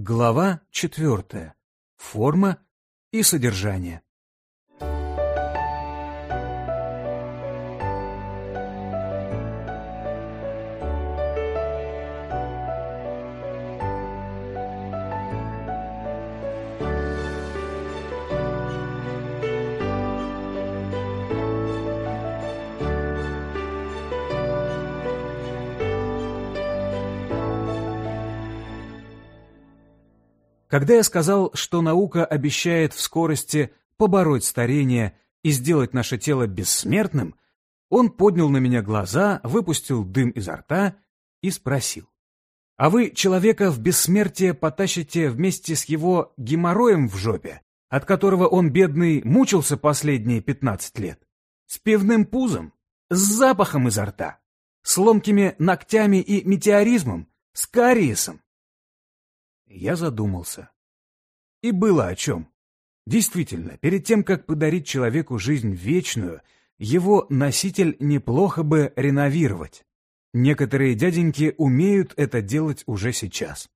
Глава четвертая. Форма и содержание. Когда я сказал, что наука обещает в скорости побороть старение и сделать наше тело бессмертным, он поднял на меня глаза, выпустил дым изо рта и спросил. «А вы человека в бессмертие потащите вместе с его геморроем в жопе, от которого он, бедный, мучился последние пятнадцать лет? С пивным пузом? С запахом изо рта? С ломкими ногтями и метеоризмом? С кариесом? Я задумался. И было о чем. Действительно, перед тем, как подарить человеку жизнь вечную, его носитель неплохо бы реновировать. Некоторые дяденьки умеют это делать уже сейчас.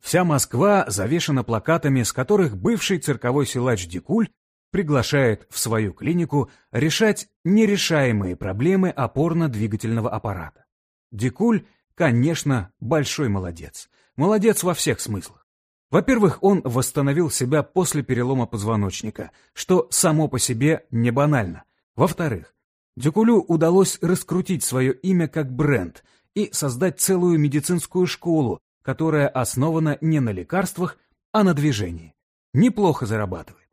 Вся Москва завешена плакатами, с которых бывший цирковой силач Дикуль приглашает в свою клинику решать нерешаемые проблемы опорно-двигательного аппарата. Дикуль, конечно, большой молодец. Молодец во всех смыслах. Во-первых, он восстановил себя после перелома позвоночника, что само по себе не банально. Во-вторых, Дюкулю удалось раскрутить свое имя как бренд и создать целую медицинскую школу, которая основана не на лекарствах, а на движении. Неплохо зарабатывает.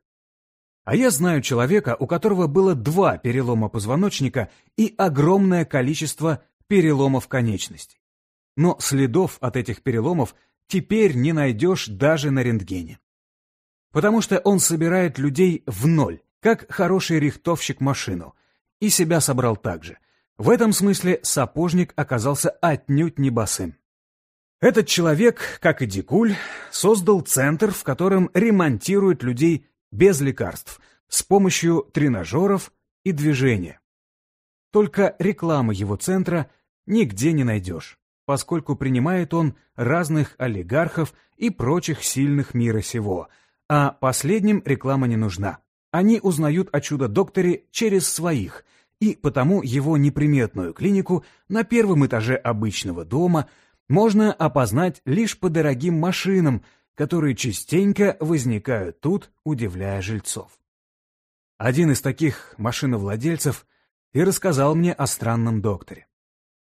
А я знаю человека, у которого было два перелома позвоночника и огромное количество переломов конечностей но следов от этих переломов теперь не найдешь даже на рентгене. Потому что он собирает людей в ноль, как хороший рихтовщик машину, и себя собрал так же. В этом смысле сапожник оказался отнюдь не босым. Этот человек, как и Дикуль, создал центр, в котором ремонтируют людей без лекарств, с помощью тренажеров и движения. Только рекламы его центра нигде не найдешь поскольку принимает он разных олигархов и прочих сильных мира сего, а последним реклама не нужна. Они узнают о чудо-докторе через своих, и потому его неприметную клинику на первом этаже обычного дома можно опознать лишь по дорогим машинам, которые частенько возникают тут, удивляя жильцов. Один из таких машиновладельцев и рассказал мне о странном докторе.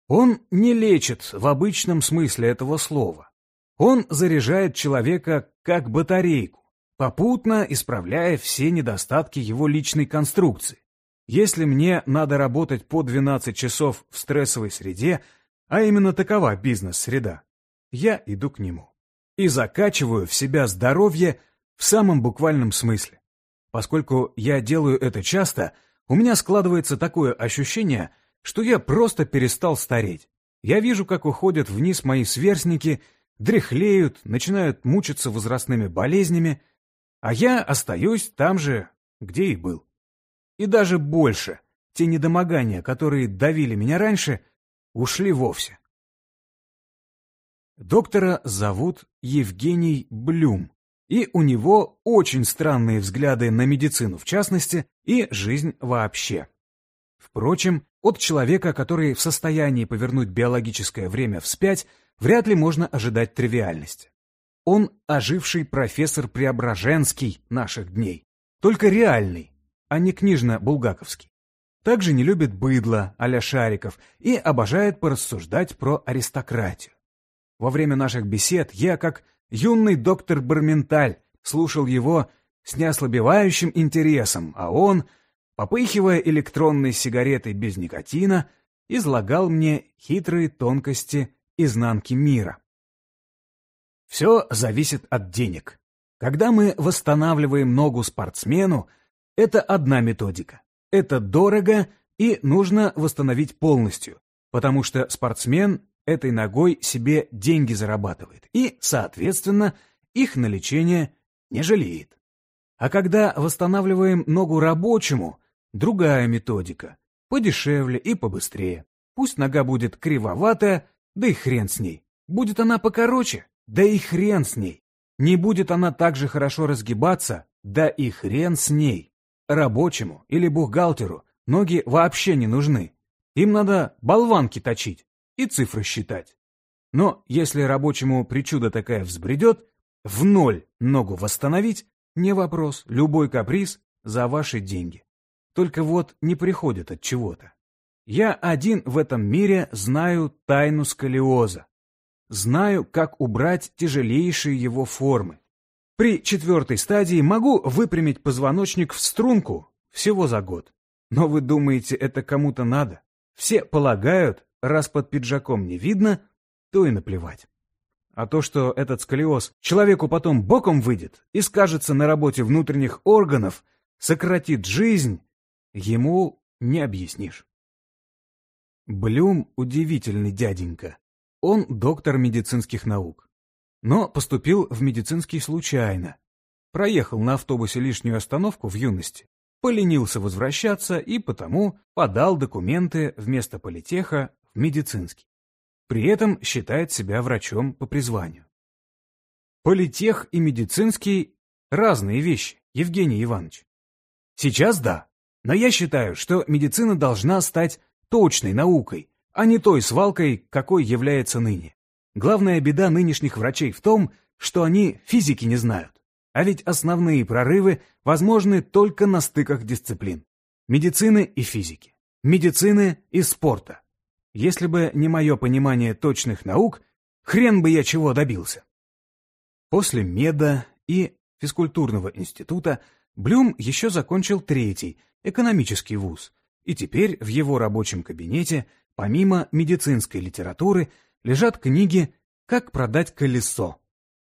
Он не лечит в обычном смысле этого слова. Он заряжает человека как батарейку, попутно исправляя все недостатки его личной конструкции. Если мне надо работать по 12 часов в стрессовой среде, а именно такова бизнес-среда, я иду к нему. И закачиваю в себя здоровье в самом буквальном смысле. Поскольку я делаю это часто, у меня складывается такое ощущение – что я просто перестал стареть. Я вижу, как уходят вниз мои сверстники, дряхлеют, начинают мучиться возрастными болезнями, а я остаюсь там же, где и был. И даже больше, те недомогания, которые давили меня раньше, ушли вовсе. Доктора зовут Евгений Блюм, и у него очень странные взгляды на медицину в частности и жизнь вообще. Впрочем, от человека, который в состоянии повернуть биологическое время вспять, вряд ли можно ожидать тривиальности. Он оживший профессор Преображенский наших дней, только реальный, а не книжно-булгаковский. Также не любит быдло а Шариков и обожает порассуждать про аристократию. Во время наших бесед я, как юный доктор Барменталь, слушал его с неослабевающим интересом, а он — попыхивая электронной сигаретой без никотина, излагал мне хитрые тонкости изнанки мира. Все зависит от денег. Когда мы восстанавливаем ногу спортсмену, это одна методика. Это дорого и нужно восстановить полностью, потому что спортсмен этой ногой себе деньги зарабатывает и, соответственно, их на лечение не жалеет. А когда восстанавливаем ногу рабочему, Другая методика. Подешевле и побыстрее. Пусть нога будет кривоватая, да и хрен с ней. Будет она покороче, Да и хрен с ней. Не будет она так же хорошо разгибаться, да и хрен с ней. Рабочему или бухгалтеру ноги вообще не нужны. Им надо болванки точить и цифры считать. Но если рабочему причуда такая взбредет, в ноль ногу восстановить – не вопрос, любой каприз за ваши деньги. Только вот не приходит от чего-то. Я один в этом мире знаю тайну сколиоза. Знаю, как убрать тяжелейшие его формы. При четвертой стадии могу выпрямить позвоночник в струнку всего за год. Но вы думаете, это кому-то надо? Все полагают, раз под пиджаком не видно, то и наплевать. А то, что этот сколиоз человеку потом боком выйдет и скажется на работе внутренних органов, сократит жизнь, ему не объяснишь. Блюм удивительный дяденька. Он доктор медицинских наук. Но поступил в медицинский случайно. Проехал на автобусе лишнюю остановку в юности, поленился возвращаться и потому подал документы вместо политеха в медицинский. При этом считает себя врачом по призванию. Политех и медицинский – разные вещи, Евгений Иванович. Сейчас да, но я считаю, что медицина должна стать точной наукой, а не той свалкой, какой является ныне. Главная беда нынешних врачей в том, что они физики не знают. А ведь основные прорывы возможны только на стыках дисциплин. Медицины и физики. Медицины и спорта. Если бы не мое понимание точных наук, хрен бы я чего добился. После меда и физкультурного института Блюм еще закончил третий, экономический вуз, и теперь в его рабочем кабинете, помимо медицинской литературы, лежат книги «Как продать колесо»,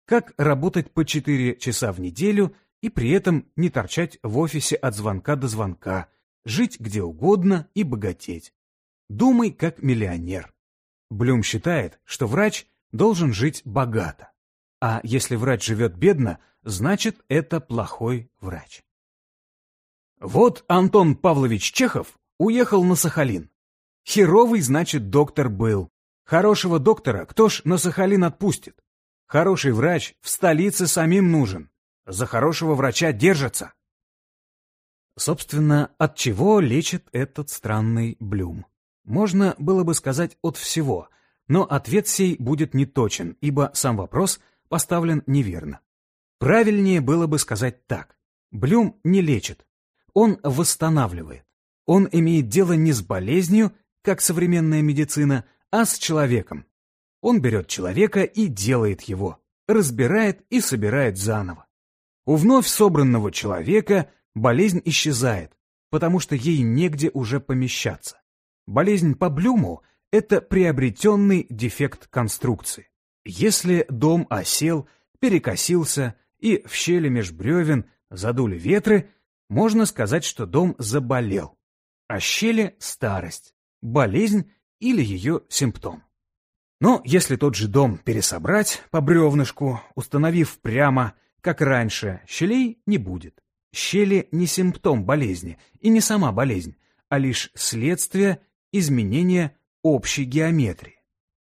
«Как работать по 4 часа в неделю и при этом не торчать в офисе от звонка до звонка», «Жить где угодно и богатеть». «Думай как миллионер». Блюм считает, что врач должен жить богато. А если врач живет бедно, значит, это плохой врач. Вот Антон Павлович Чехов Уехал на Сахалин. Херовый, значит, доктор был. Хорошего доктора кто ж на Сахалин отпустит? Хороший врач в столице самим нужен. За хорошего врача держатся. Собственно, от чего лечит этот странный блюм? Можно было бы сказать от всего, но ответ сей будет неточен, ибо сам вопрос поставлен неверно. Правильнее было бы сказать так. Блюм не лечит, он восстанавливает. Он имеет дело не с болезнью, как современная медицина, а с человеком. Он берет человека и делает его, разбирает и собирает заново. У вновь собранного человека болезнь исчезает, потому что ей негде уже помещаться. Болезнь по Блюму – это приобретенный дефект конструкции. Если дом осел, перекосился и в щели меж бревен задули ветры, можно сказать, что дом заболел а щели – старость, болезнь или ее симптом. Но если тот же дом пересобрать по бревнышку, установив прямо, как раньше, щелей не будет. Щели не симптом болезни и не сама болезнь, а лишь следствие изменения общей геометрии.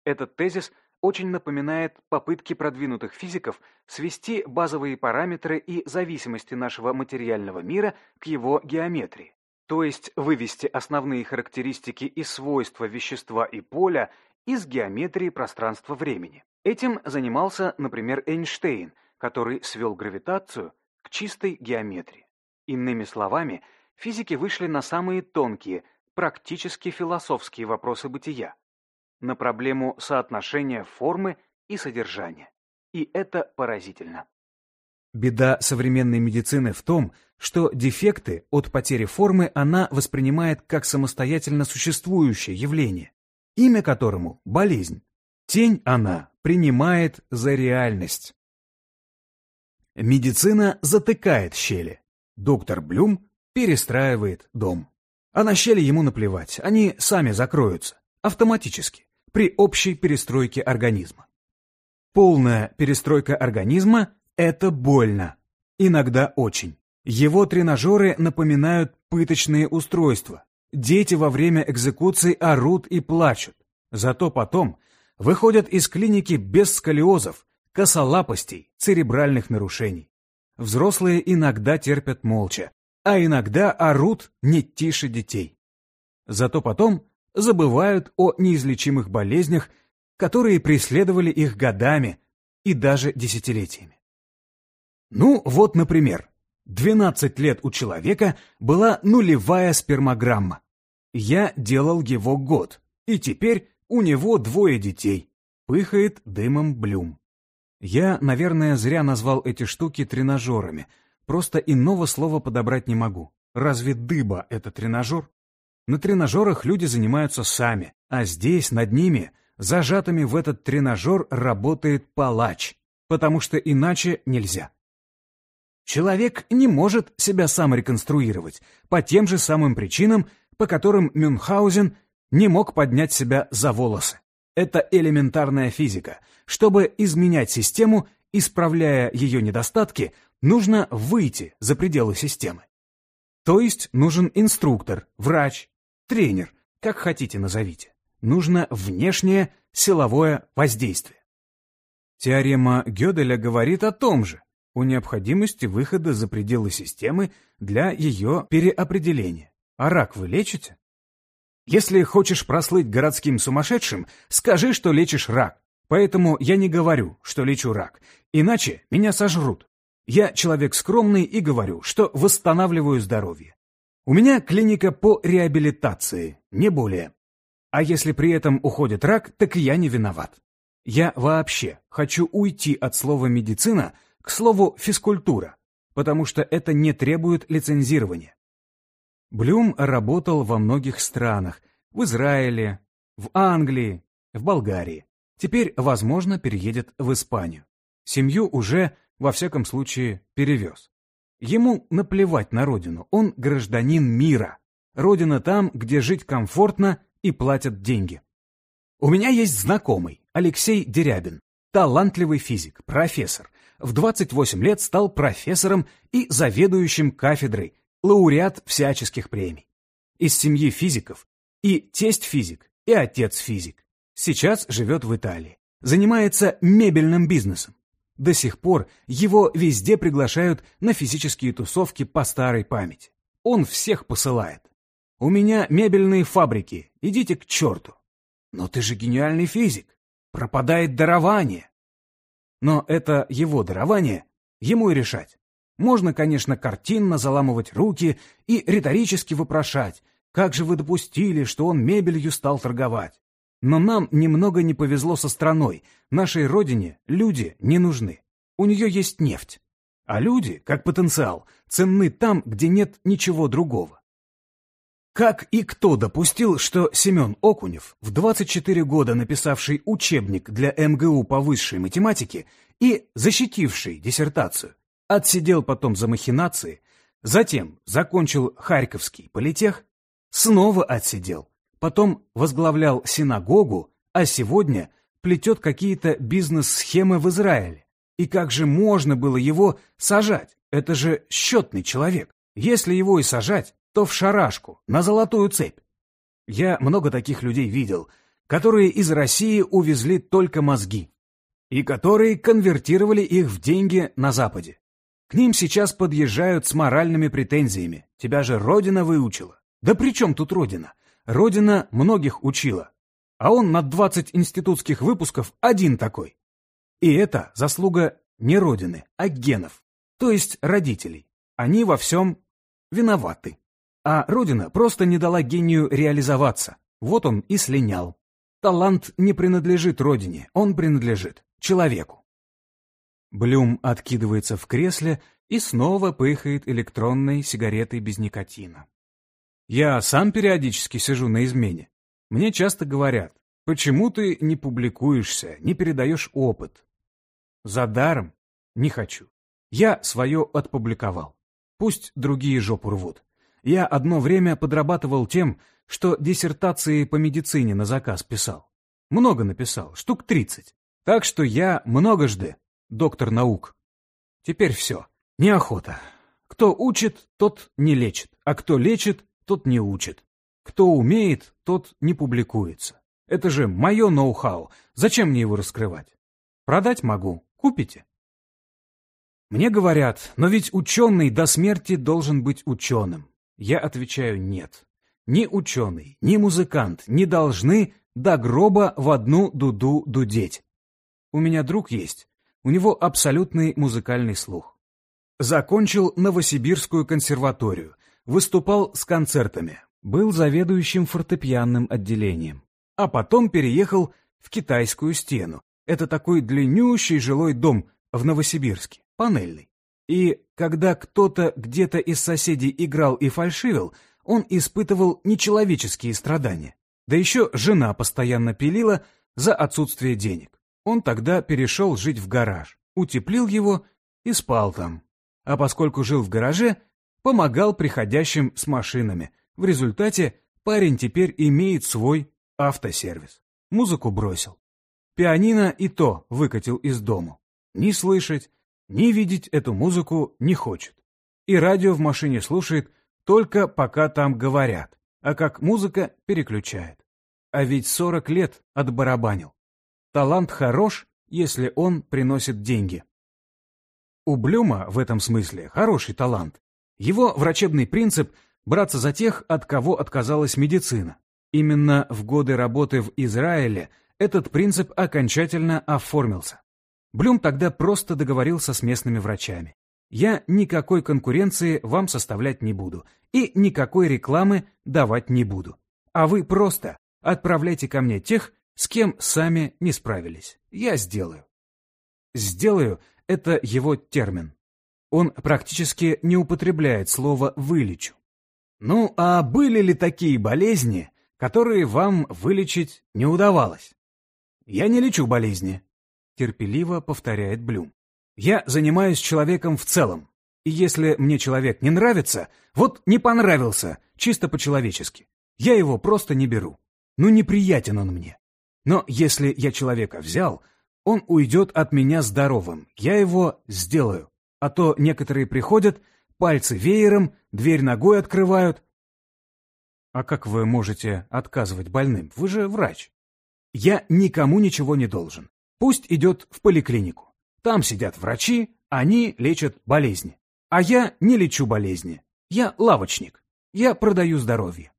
Этот тезис очень напоминает попытки продвинутых физиков свести базовые параметры и зависимости нашего материального мира к его геометрии то есть вывести основные характеристики и свойства вещества и поля из геометрии пространства-времени. Этим занимался, например, Эйнштейн, который свел гравитацию к чистой геометрии. Иными словами, физики вышли на самые тонкие, практически философские вопросы бытия, на проблему соотношения формы и содержания. И это поразительно. Беда современной медицины в том, что дефекты от потери формы она воспринимает как самостоятельно существующее явление, имя которому – болезнь. Тень она принимает за реальность. Медицина затыкает щели. Доктор Блюм перестраивает дом. А на щели ему наплевать, они сами закроются, автоматически, при общей перестройке организма. Полная перестройка организма это больно. Иногда очень. Его тренажеры напоминают пыточные устройства. Дети во время экзекуции орут и плачут. Зато потом выходят из клиники без сколиозов, косолапостей, церебральных нарушений. Взрослые иногда терпят молча, а иногда орут не тише детей. Зато потом забывают о неизлечимых болезнях, которые преследовали их годами и даже десятилетиями. Ну, вот, например, 12 лет у человека была нулевая спермограмма. Я делал его год, и теперь у него двое детей. Пыхает дымом Блюм. Я, наверное, зря назвал эти штуки тренажерами. Просто иного слова подобрать не могу. Разве дыба — это тренажер? На тренажерах люди занимаются сами, а здесь, над ними, зажатыми в этот тренажер, работает палач, потому что иначе нельзя. Человек не может себя сам реконструировать по тем же самым причинам, по которым Мюнхгаузен не мог поднять себя за волосы. Это элементарная физика. Чтобы изменять систему, исправляя ее недостатки, нужно выйти за пределы системы. То есть нужен инструктор, врач, тренер, как хотите назовите. Нужно внешнее силовое воздействие. Теорема Гёделя говорит о том же, о необходимости выхода за пределы системы для ее переопределения. А рак вы лечите? Если хочешь прослыть городским сумасшедшим, скажи, что лечишь рак. Поэтому я не говорю, что лечу рак, иначе меня сожрут. Я человек скромный и говорю, что восстанавливаю здоровье. У меня клиника по реабилитации, не более. А если при этом уходит рак, так я не виноват. Я вообще хочу уйти от слова «медицина» к слову «физкультура», потому что это не требует лицензирования. Блюм работал во многих странах, в Израиле, в Англии, в Болгарии. Теперь, возможно, переедет в Испанию. Семью уже, во всяком случае, перевез. Ему наплевать на родину, он гражданин мира. Родина там, где жить комфортно и платят деньги. У меня есть знакомый, Алексей Дерябин, талантливый физик, профессор. В 28 лет стал профессором и заведующим кафедрой, лауреат всяческих премий. Из семьи физиков и тесть физик, и отец физик. Сейчас живет в Италии. Занимается мебельным бизнесом. До сих пор его везде приглашают на физические тусовки по старой памяти. Он всех посылает. «У меня мебельные фабрики, идите к черту». «Но ты же гениальный физик. Пропадает дарование». Но это его дарование, ему и решать. Можно, конечно, картинно заламывать руки и риторически вопрошать, как же вы допустили, что он мебелью стал торговать? Но нам немного не повезло со страной. Нашей родине люди не нужны. У нее есть нефть. А люди, как потенциал, ценны там, где нет ничего другого. Как и кто допустил, что Семен Окунев, в 24 года написавший учебник для МГУ по высшей математике и защитивший диссертацию, отсидел потом за махинации, затем закончил Харьковский политех, снова отсидел, потом возглавлял синагогу, а сегодня плетет какие-то бизнес-схемы в Израиле. И как же можно было его сажать? Это же счетный человек. Если его и сажать, то в шарашку, на золотую цепь. Я много таких людей видел, которые из России увезли только мозги, и которые конвертировали их в деньги на Западе. К ним сейчас подъезжают с моральными претензиями. Тебя же Родина выучила. Да при чем тут Родина? Родина многих учила. А он на 20 институтских выпусков один такой. И это заслуга не Родины, а генов, то есть родителей. Они во всем виноваты. А Родина просто не дала гению реализоваться. Вот он и слинял. Талант не принадлежит Родине, он принадлежит человеку. Блюм откидывается в кресле и снова пыхает электронной сигаретой без никотина. Я сам периодически сижу на измене. Мне часто говорят, почему ты не публикуешься, не передаешь опыт? За даром? Не хочу. Я свое отпубликовал. Пусть другие жопу рвут. Я одно время подрабатывал тем, что диссертации по медицине на заказ писал. Много написал, штук тридцать. Так что я многожды доктор наук. Теперь все. Неохота. Кто учит, тот не лечит, а кто лечит, тот не учит. Кто умеет, тот не публикуется. Это же мое ноу-хау. Зачем мне его раскрывать? Продать могу, Купите? Мне говорят, но ведь ученый до смерти должен быть ученым. Я отвечаю нет. Ни ученый, ни музыкант не должны до гроба в одну дуду дудеть. У меня друг есть, у него абсолютный музыкальный слух. Закончил Новосибирскую консерваторию, выступал с концертами, был заведующим фортепианным отделением. А потом переехал в Китайскую стену. Это такой длиннющий жилой дом в Новосибирске панельный. И когда кто-то где-то из соседей играл и фальшивил, он испытывал нечеловеческие страдания. Да еще жена постоянно пилила за отсутствие денег. Он тогда перешел жить в гараж, утеплил его и спал там. А поскольку жил в гараже, помогал приходящим с машинами. В результате парень теперь имеет свой автосервис. Музыку бросил. Пианино и то выкатил из дому. Ни слышать, ни видеть эту музыку не хочет. И радио в машине слушает только пока там говорят, а как музыка переключает. А ведь 40 лет отбарабанил. Талант хорош, если он приносит деньги. У Блюма в этом смысле хороший талант. Его врачебный принцип – браться за тех, от кого отказалась медицина. Именно в годы работы в Израиле этот принцип окончательно оформился. Блюм тогда просто договорился с местными врачами. Я никакой конкуренции вам составлять не буду и никакой рекламы давать не буду. А вы просто отправляйте ко мне тех, с кем сами не справились. Я сделаю. «Сделаю» — это его термин. Он практически не употребляет слово «вылечу». Ну, а были ли такие болезни, которые вам вылечить не удавалось? Я не лечу болезни, терпеливо повторяет Блюм. Я занимаюсь человеком в целом. И если мне человек не нравится, вот не понравился, чисто по-человечески, я его просто не беру. Ну, неприятен он мне. Но если я человека взял, он уйдет от меня здоровым, я его сделаю. А то некоторые приходят, пальцы веером, дверь ногой открывают. А как вы можете отказывать больным? Вы же врач. Я никому ничего не должен. Пусть идет в поликлинику. Там сидят врачи, они лечат болезни. А я не лечу болезни. Я лавочник. Я продаю здоровье.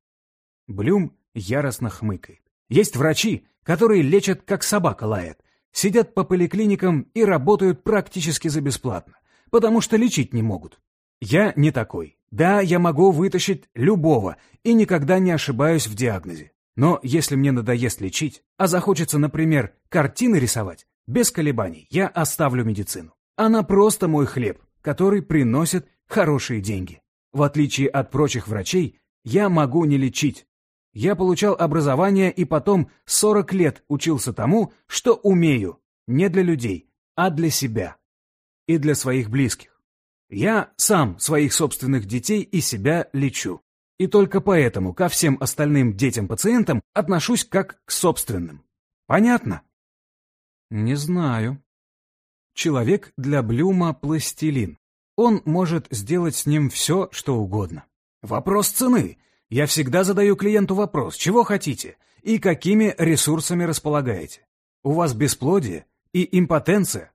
Блюм яростно хмыкает. Есть врачи, которые лечат, как собака лает. Сидят по поликлиникам и работают практически за бесплатно, потому что лечить не могут. Я не такой. Да, я могу вытащить любого и никогда не ошибаюсь в диагнозе. Но если мне надоест лечить, а захочется, например, картины рисовать, без колебаний я оставлю медицину. Она просто мой хлеб, который приносит хорошие деньги. В отличие от прочих врачей, я могу не лечить. Я получал образование и потом 40 лет учился тому, что умею, не для людей, а для себя и для своих близких. Я сам своих собственных детей и себя лечу. И только поэтому ко всем остальным детям-пациентам отношусь как к собственным. Понятно? Не знаю. Человек для Блюма пластилин. Он может сделать с ним все, что угодно. Вопрос цены. Я всегда задаю клиенту вопрос, чего хотите и какими ресурсами располагаете. У вас бесплодие и импотенция.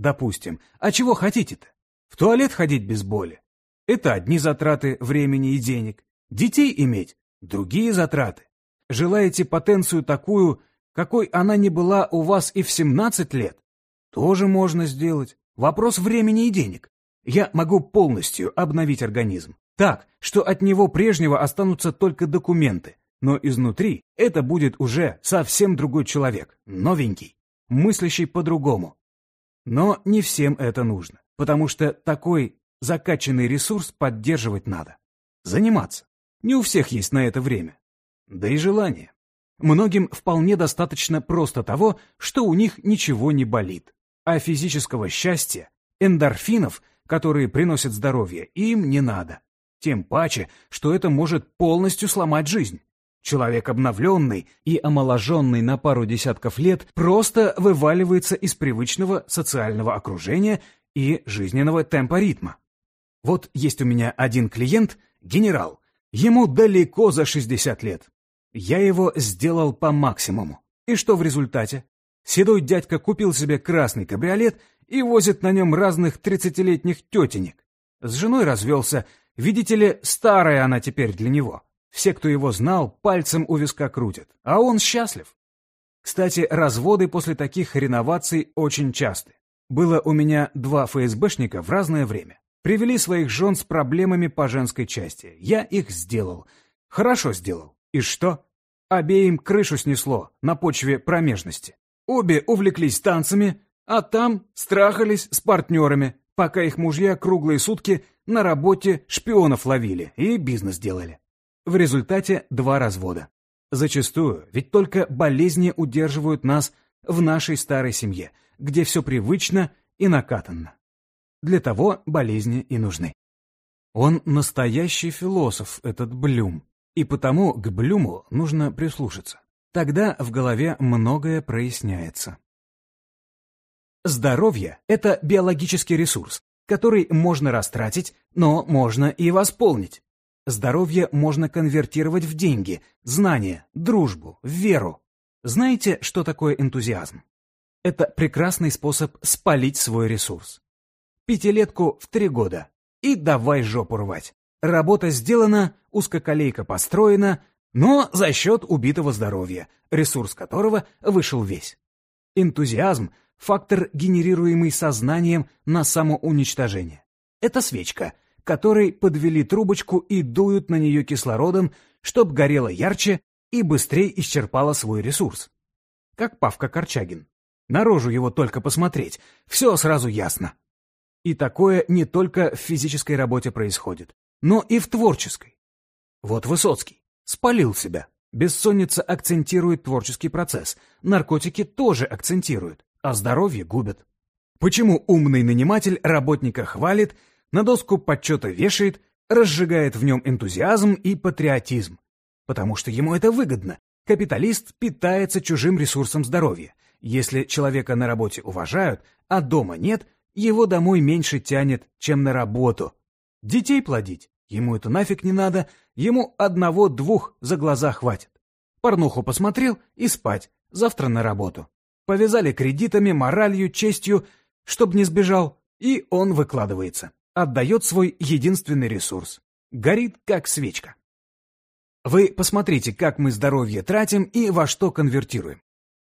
Допустим. А чего хотите-то? В туалет ходить без боли? Это одни затраты времени и денег. Детей иметь – другие затраты. Желаете потенцию такую, какой она не была у вас и в 17 лет? Тоже можно сделать. Вопрос времени и денег. Я могу полностью обновить организм. Так, что от него прежнего останутся только документы. Но изнутри это будет уже совсем другой человек, новенький, мыслящий по-другому. Но не всем это нужно, потому что такой закачанный ресурс поддерживать надо. Заниматься. Не у всех есть на это время. Да и желание. Многим вполне достаточно просто того, что у них ничего не болит. А физического счастья, эндорфинов, которые приносят здоровье, им не надо. Тем паче, что это может полностью сломать жизнь. Человек обновленный и омоложенный на пару десятков лет просто вываливается из привычного социального окружения и жизненного темпа ритма. Вот есть у меня один клиент, генерал, Ему далеко за 60 лет. Я его сделал по максимуму. И что в результате? Седой дядька купил себе красный кабриолет и возит на нем разных тридцатилетних тетенек. С женой развелся, видите ли, старая она теперь для него. Все, кто его знал, пальцем у виска крутят, а он счастлив. Кстати, разводы после таких реноваций очень часты. Было у меня два ФСБшника в разное время. Привели своих жен с проблемами по женской части. Я их сделал. Хорошо сделал. И что? Обеим крышу снесло на почве промежности. Обе увлеклись танцами, а там страхались с партнерами, пока их мужья круглые сутки на работе шпионов ловили и бизнес делали. В результате два развода. Зачастую, ведь только болезни удерживают нас в нашей старой семье, где все привычно и накатанно. Для того болезни и нужны. Он настоящий философ, этот Блюм, и потому к Блюму нужно прислушаться. Тогда в голове многое проясняется. Здоровье – это биологический ресурс, который можно растратить, но можно и восполнить. Здоровье можно конвертировать в деньги, знания, дружбу, веру. Знаете, что такое энтузиазм? Это прекрасный способ спалить свой ресурс. Пятилетку в три года. И давай жопу рвать. Работа сделана, узкоколейка построена, но за счет убитого здоровья, ресурс которого вышел весь. Энтузиазм – фактор, генерируемый сознанием на самоуничтожение. Это свечка, которой подвели трубочку и дуют на нее кислородом, чтоб горело ярче и быстрее исчерпала свой ресурс. Как Павка Корчагин. На рожу его только посмотреть, все сразу ясно. И такое не только в физической работе происходит, но и в творческой. Вот Высоцкий. Спалил себя. Бессонница акцентирует творческий процесс. Наркотики тоже акцентируют, а здоровье губят. Почему умный наниматель работника хвалит, на доску почета вешает, разжигает в нем энтузиазм и патриотизм? Потому что ему это выгодно. Капиталист питается чужим ресурсом здоровья. Если человека на работе уважают, а дома нет, его домой меньше тянет, чем на работу. Детей плодить? Ему это нафиг не надо, ему одного-двух за глаза хватит. Порнуху посмотрел и спать, завтра на работу. Повязали кредитами, моралью, честью, чтоб не сбежал, и он выкладывается. Отдает свой единственный ресурс. Горит, как свечка. Вы посмотрите, как мы здоровье тратим и во что конвертируем.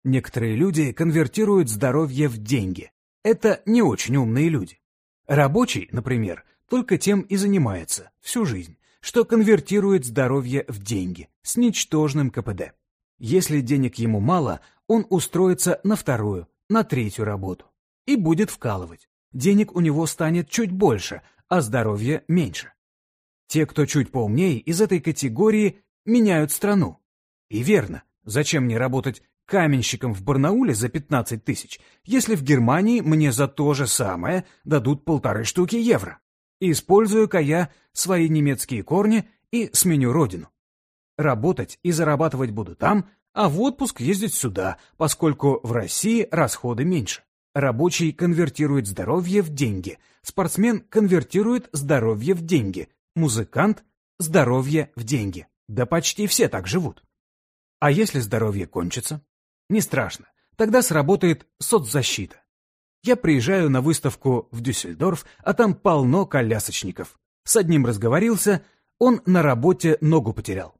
Некоторые люди конвертируют здоровье в деньги. Это не очень умные люди. Рабочий, например, только тем и занимается всю жизнь, что конвертирует здоровье в деньги с ничтожным КПД. Если денег ему мало, он устроится на вторую, на третью работу и будет вкалывать. Денег у него станет чуть больше, а здоровья меньше. Те, кто чуть поумнее, из этой категории меняют страну. И верно, зачем мне работать каменщиком в Барнауле за 15 тысяч, если в Германии мне за то же самое дадут полторы штуки евро? Использую-ка я свои немецкие корни и сменю родину. Работать и зарабатывать буду там, а в отпуск ездить сюда, поскольку в России расходы меньше. Рабочий конвертирует здоровье в деньги, спортсмен конвертирует здоровье в деньги, музыкант – здоровье в деньги. Да почти все так живут. А если здоровье кончится? Не страшно, тогда сработает соцзащита. Я приезжаю на выставку в Дюссельдорф, а там полно колясочников. С одним разговорился, он на работе ногу потерял.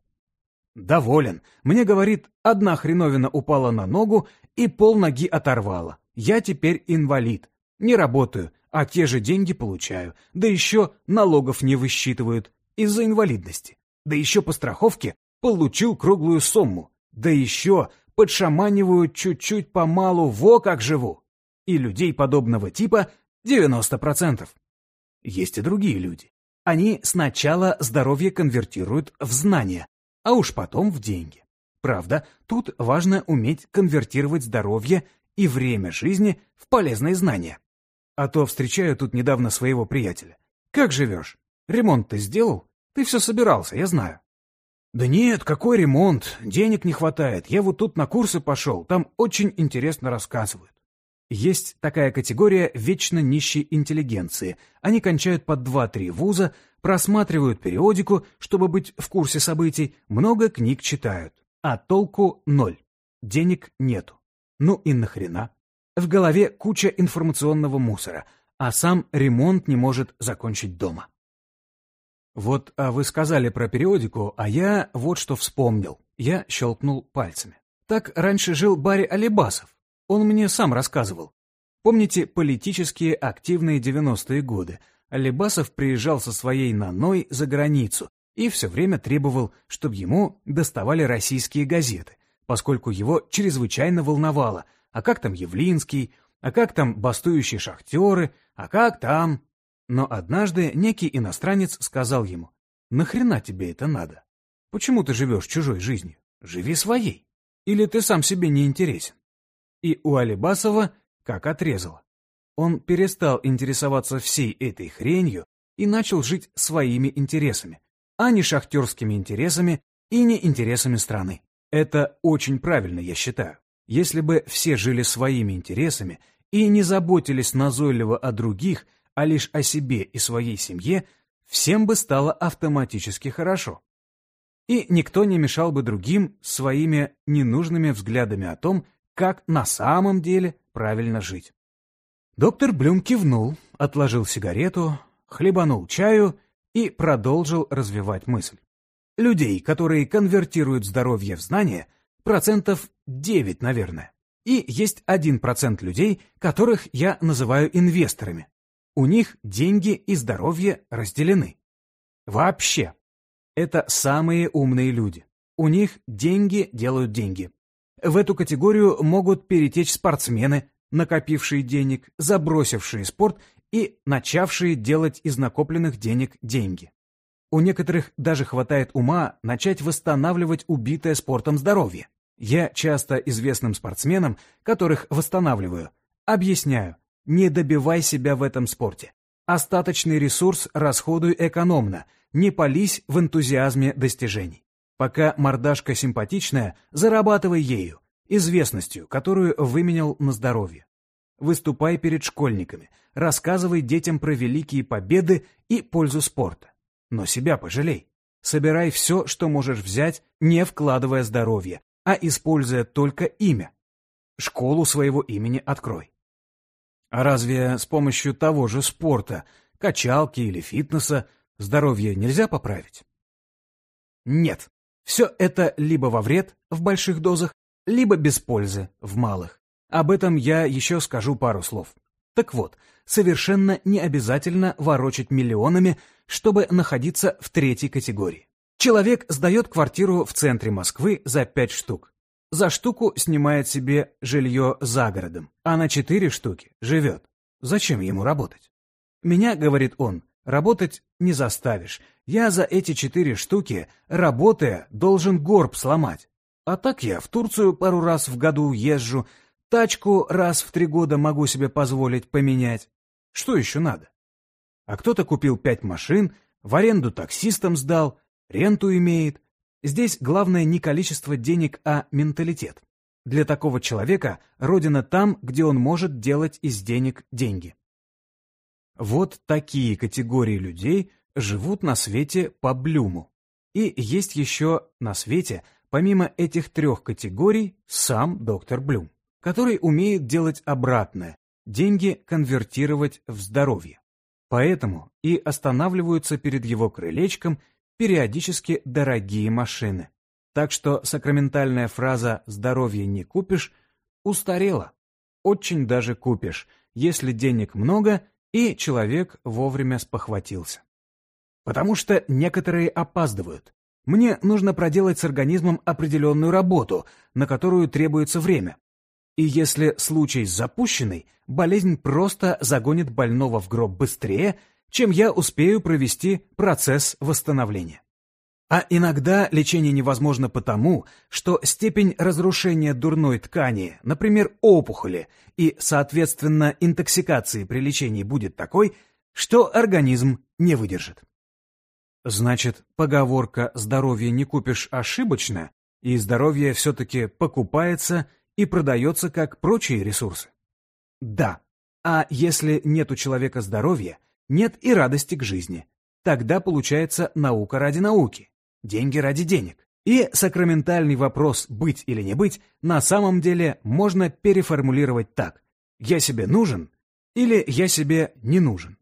Доволен. Мне говорит, одна хреновина упала на ногу и пол ноги оторвала. Я теперь инвалид. Не работаю, а те же деньги получаю. Да еще налогов не высчитывают из-за инвалидности. Да еще по страховке получил круглую сумму. Да еще подшаманивают чуть-чуть помалу, во как живу и людей подобного типа 90%. Есть и другие люди. Они сначала здоровье конвертируют в знания, а уж потом в деньги. Правда, тут важно уметь конвертировать здоровье и время жизни в полезные знания. А то встречаю тут недавно своего приятеля. «Как живешь? Ремонт ты сделал? Ты все собирался, я знаю». «Да нет, какой ремонт? Денег не хватает. Я вот тут на курсы пошел, там очень интересно рассказывают. Есть такая категория вечно нищей интеллигенции. Они кончают по 2-3 вуза, просматривают периодику, чтобы быть в курсе событий, много книг читают. А толку ноль. Денег нету. Ну и нахрена? В голове куча информационного мусора, а сам ремонт не может закончить дома. Вот а вы сказали про периодику, а я вот что вспомнил. Я щелкнул пальцами. Так раньше жил Барри Алибасов. Он мне сам рассказывал. Помните политические активные 90-е годы? Алибасов приезжал со своей наной за границу и все время требовал, чтобы ему доставали российские газеты, поскольку его чрезвычайно волновало, а как там Явлинский, а как там бастующие шахтеры, а как там... Но однажды некий иностранец сказал ему, «Нахрена тебе это надо? Почему ты живешь чужой жизнью? Живи своей. Или ты сам себе не интересен?» И у Алибасова как отрезало. Он перестал интересоваться всей этой хренью и начал жить своими интересами, а не шахтерскими интересами и не интересами страны. Это очень правильно, я считаю. Если бы все жили своими интересами и не заботились назойливо о других, а лишь о себе и своей семье, всем бы стало автоматически хорошо. И никто не мешал бы другим своими ненужными взглядами о том, как на самом деле правильно жить. Доктор Блюм кивнул, отложил сигарету, хлебанул чаю и продолжил развивать мысль. Людей, которые конвертируют здоровье в знания, процентов 9, наверное. И есть 1% людей, которых я называю инвесторами. У них деньги и здоровье разделены. Вообще. Это самые умные люди. У них деньги делают деньги. В эту категорию могут перетечь спортсмены, накопившие денег, забросившие спорт и начавшие делать из накопленных денег деньги. У некоторых даже хватает ума начать восстанавливать убитое спортом здоровье. Я часто известным спортсменам, которых восстанавливаю, объясняю, не добивай себя в этом спорте. Остаточный ресурс расходуй экономно, не пались в энтузиазме достижений. Пока мордашка симпатичная, зарабатывай ею, известностью, которую выменял на здоровье. Выступай перед школьниками, рассказывай детям про великие победы и пользу спорта. Но себя пожалей. Собирай все, что можешь взять, не вкладывая здоровье, а используя только имя. Школу своего имени открой. А разве с помощью того же спорта, качалки или фитнеса здоровье нельзя поправить? Нет, все это либо во вред в больших дозах, либо без пользы в малых. Об этом я еще скажу пару слов. Так вот, совершенно не обязательно ворочать миллионами, чтобы находиться в третьей категории. Человек сдает квартиру в центре Москвы за 5 штук. За штуку снимает себе жилье за городом, а на 4 штуки живет. Зачем ему работать? Меня, говорит он, Работать не заставишь. Я за эти четыре штуки, работая, должен горб сломать. А так я в Турцию пару раз в году езжу, тачку раз в три года могу себе позволить поменять. Что еще надо? А кто-то купил пять машин, в аренду таксистам сдал, ренту имеет. Здесь главное не количество денег, а менталитет. Для такого человека родина там, где он может делать из денег деньги. Вот такие категории людей живут на свете по Блюму. И есть еще на свете, помимо этих трех категорий, сам доктор Блюм, который умеет делать обратное – деньги конвертировать в здоровье. Поэтому и останавливаются перед его крылечком периодически дорогие машины. Так что сакраментальная фраза «здоровье не купишь» устарела. Очень даже купишь, если денег много и человек вовремя спохватился. Потому что некоторые опаздывают. Мне нужно проделать с организмом определенную работу, на которую требуется время. И если случай запущенный, болезнь просто загонит больного в гроб быстрее, чем я успею провести процесс восстановления. А иногда лечение невозможно потому, что степень разрушения дурной ткани, например, опухоли, и, соответственно, интоксикации при лечении будет такой, что организм не выдержит. Значит, поговорка «здоровье не купишь ошибочно» и здоровье все-таки покупается и продается как прочие ресурсы? Да. А если нет у человека здоровья, нет и радости к жизни. Тогда получается наука ради науки. Деньги ради денег. И сакраментальный вопрос «быть или не быть» на самом деле можно переформулировать так «я себе нужен» или «я себе не нужен».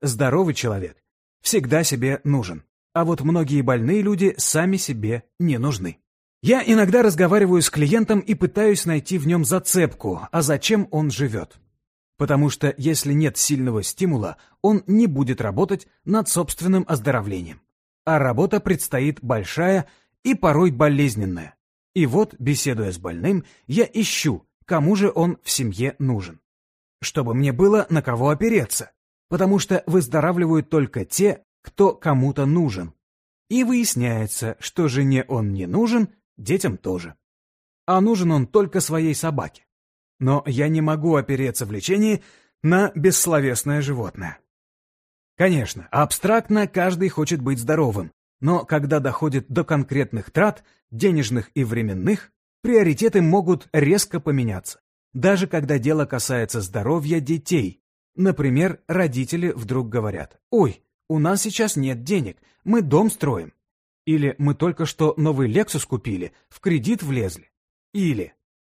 Здоровый человек всегда себе нужен, а вот многие больные люди сами себе не нужны. Я иногда разговариваю с клиентом и пытаюсь найти в нем зацепку, а зачем он живет. Потому что если нет сильного стимула, он не будет работать над собственным оздоровлением. А работа предстоит большая и порой болезненная. И вот, беседуя с больным, я ищу, кому же он в семье нужен. Чтобы мне было на кого опереться, потому что выздоравливают только те, кто кому-то нужен. И выясняется, что жене он не нужен, детям тоже. А нужен он только своей собаке. Но я не могу опереться в лечении на бессловесное животное. Конечно, абстрактно каждый хочет быть здоровым, но когда доходит до конкретных трат, денежных и временных, приоритеты могут резко поменяться. Даже когда дело касается здоровья детей. Например, родители вдруг говорят, «Ой, у нас сейчас нет денег, мы дом строим. Или мы только что новый Lexus купили, в кредит влезли. Или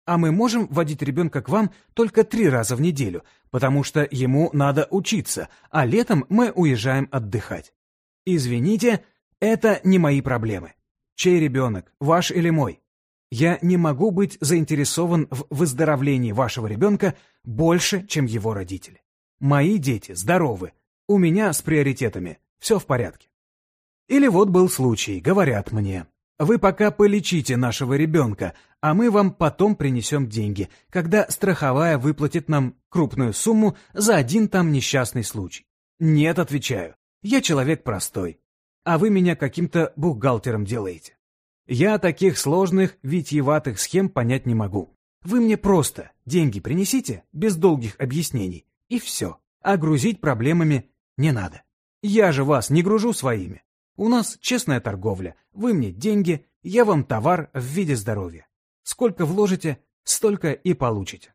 а мы можем водить ребенка к вам только три раза в неделю, потому что ему надо учиться, а летом мы уезжаем отдыхать. Извините, это не мои проблемы. Чей ребенок, ваш или мой? Я не могу быть заинтересован в выздоровлении вашего ребенка больше, чем его родители. Мои дети здоровы, у меня с приоритетами все в порядке. Или вот был случай, говорят мне, вы пока полечите нашего ребенка, а мы вам потом принесем деньги, когда страховая выплатит нам крупную сумму за один там несчастный случай. Нет, отвечаю, я человек простой, а вы меня каким-то бухгалтером делаете. Я таких сложных, витьеватых схем понять не могу. Вы мне просто деньги принесите, без долгих объяснений, и все. А грузить проблемами не надо. Я же вас не гружу своими. У нас честная торговля. Вы мне деньги, я вам товар в виде здоровья. Сколько вложите, столько и получите.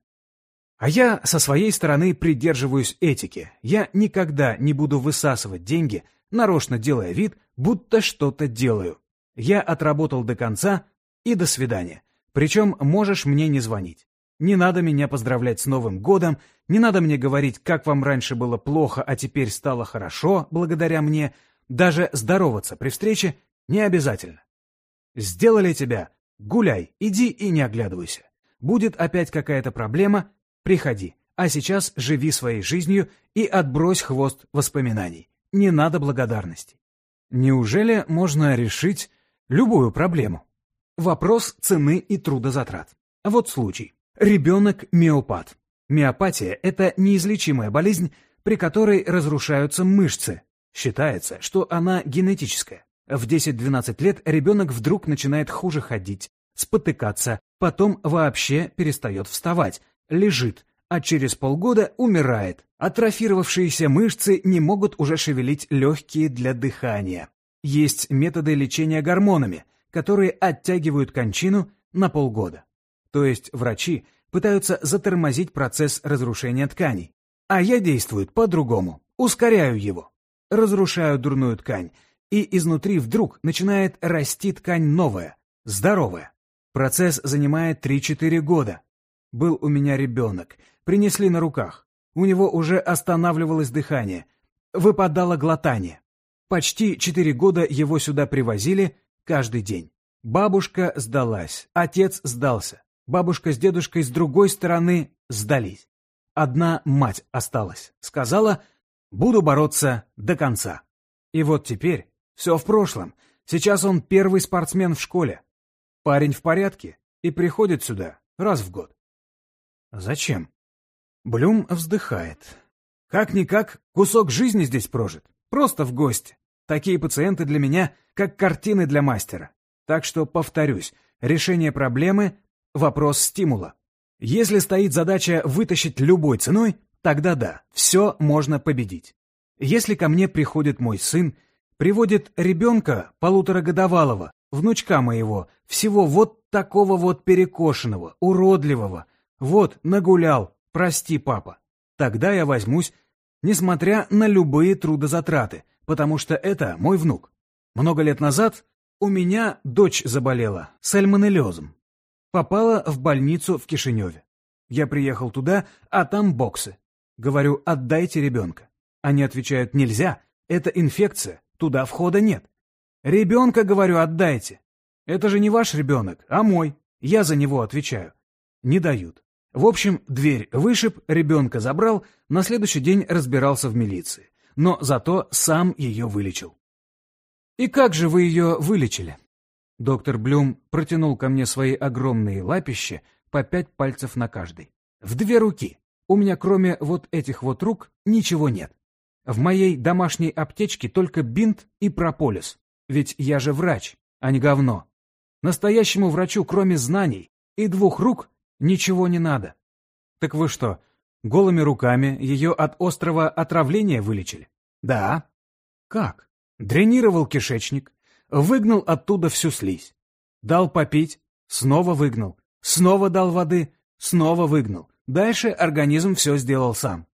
А я со своей стороны придерживаюсь этики. Я никогда не буду высасывать деньги, нарочно делая вид, будто что-то делаю. Я отработал до конца и до свидания. Причем можешь мне не звонить. Не надо меня поздравлять с Новым годом, не надо мне говорить, как вам раньше было плохо, а теперь стало хорошо благодаря мне, даже здороваться при встрече не обязательно. Сделали тебя, гуляй, иди и не оглядывайся. Будет опять какая-то проблема, приходи. А сейчас живи своей жизнью и отбрось хвост воспоминаний. Не надо благодарности. Неужели можно решить любую проблему? Вопрос цены и трудозатрат. Вот случай. Ребенок миопат. Миопатия – это неизлечимая болезнь, при которой разрушаются мышцы, Считается, что она генетическая. В 10-12 лет ребенок вдруг начинает хуже ходить, спотыкаться, потом вообще перестает вставать, лежит, а через полгода умирает. Атрофировавшиеся мышцы не могут уже шевелить легкие для дыхания. Есть методы лечения гормонами, которые оттягивают кончину на полгода. То есть врачи пытаются затормозить процесс разрушения тканей. А я действую по-другому, ускоряю его разрушаю дурную ткань, и изнутри вдруг начинает расти ткань новая, здоровая. Процесс занимает 3-4 года. Был у меня ребенок, принесли на руках. У него уже останавливалось дыхание, выпадало глотание. Почти 4 года его сюда привозили каждый день. Бабушка сдалась, отец сдался. Бабушка с дедушкой с другой стороны сдались. Одна мать осталась. Сказала, Буду бороться до конца. И вот теперь все в прошлом. Сейчас он первый спортсмен в школе. Парень в порядке и приходит сюда раз в год. Зачем? Блюм вздыхает. Как-никак, кусок жизни здесь прожит. Просто в гости. Такие пациенты для меня, как картины для мастера. Так что, повторюсь, решение проблемы — вопрос стимула. Если стоит задача вытащить любой ценой, тогда да, все можно победить. Если ко мне приходит мой сын, приводит ребенка полуторагодовалого, внучка моего, всего вот такого вот перекошенного, уродливого, вот, нагулял, прости, папа, тогда я возьмусь, несмотря на любые трудозатраты, потому что это мой внук. Много лет назад У меня дочь заболела сальмонеллезом. Попала в больницу в Кишиневе. Я приехал туда, а там боксы. Говорю, отдайте ребенка. Они отвечают, нельзя, это инфекция, туда входа нет. Ребенка, говорю, отдайте. Это же не ваш ребенок, а мой. Я за него отвечаю. Не дают. В общем, дверь вышиб, ребенка забрал, на следующий день разбирался в милиции. Но зато сам ее вылечил. «И как же вы ее вылечили?» Доктор Блюм протянул ко мне свои огромные лапища по пять пальцев на каждой. В две руки. У меня кроме вот этих вот рук ничего нет. В моей домашней аптечке только бинт и прополис. Ведь я же врач, а не говно. Настоящему врачу, кроме знаний и двух рук, ничего не надо. Так вы что, голыми руками ее от острого отравления вылечили? Да. Как? Дренировал кишечник, выгнал оттуда всю слизь. Дал попить, снова выгнал. Снова дал воды, снова выгнал. Дальше организм все сделал сам.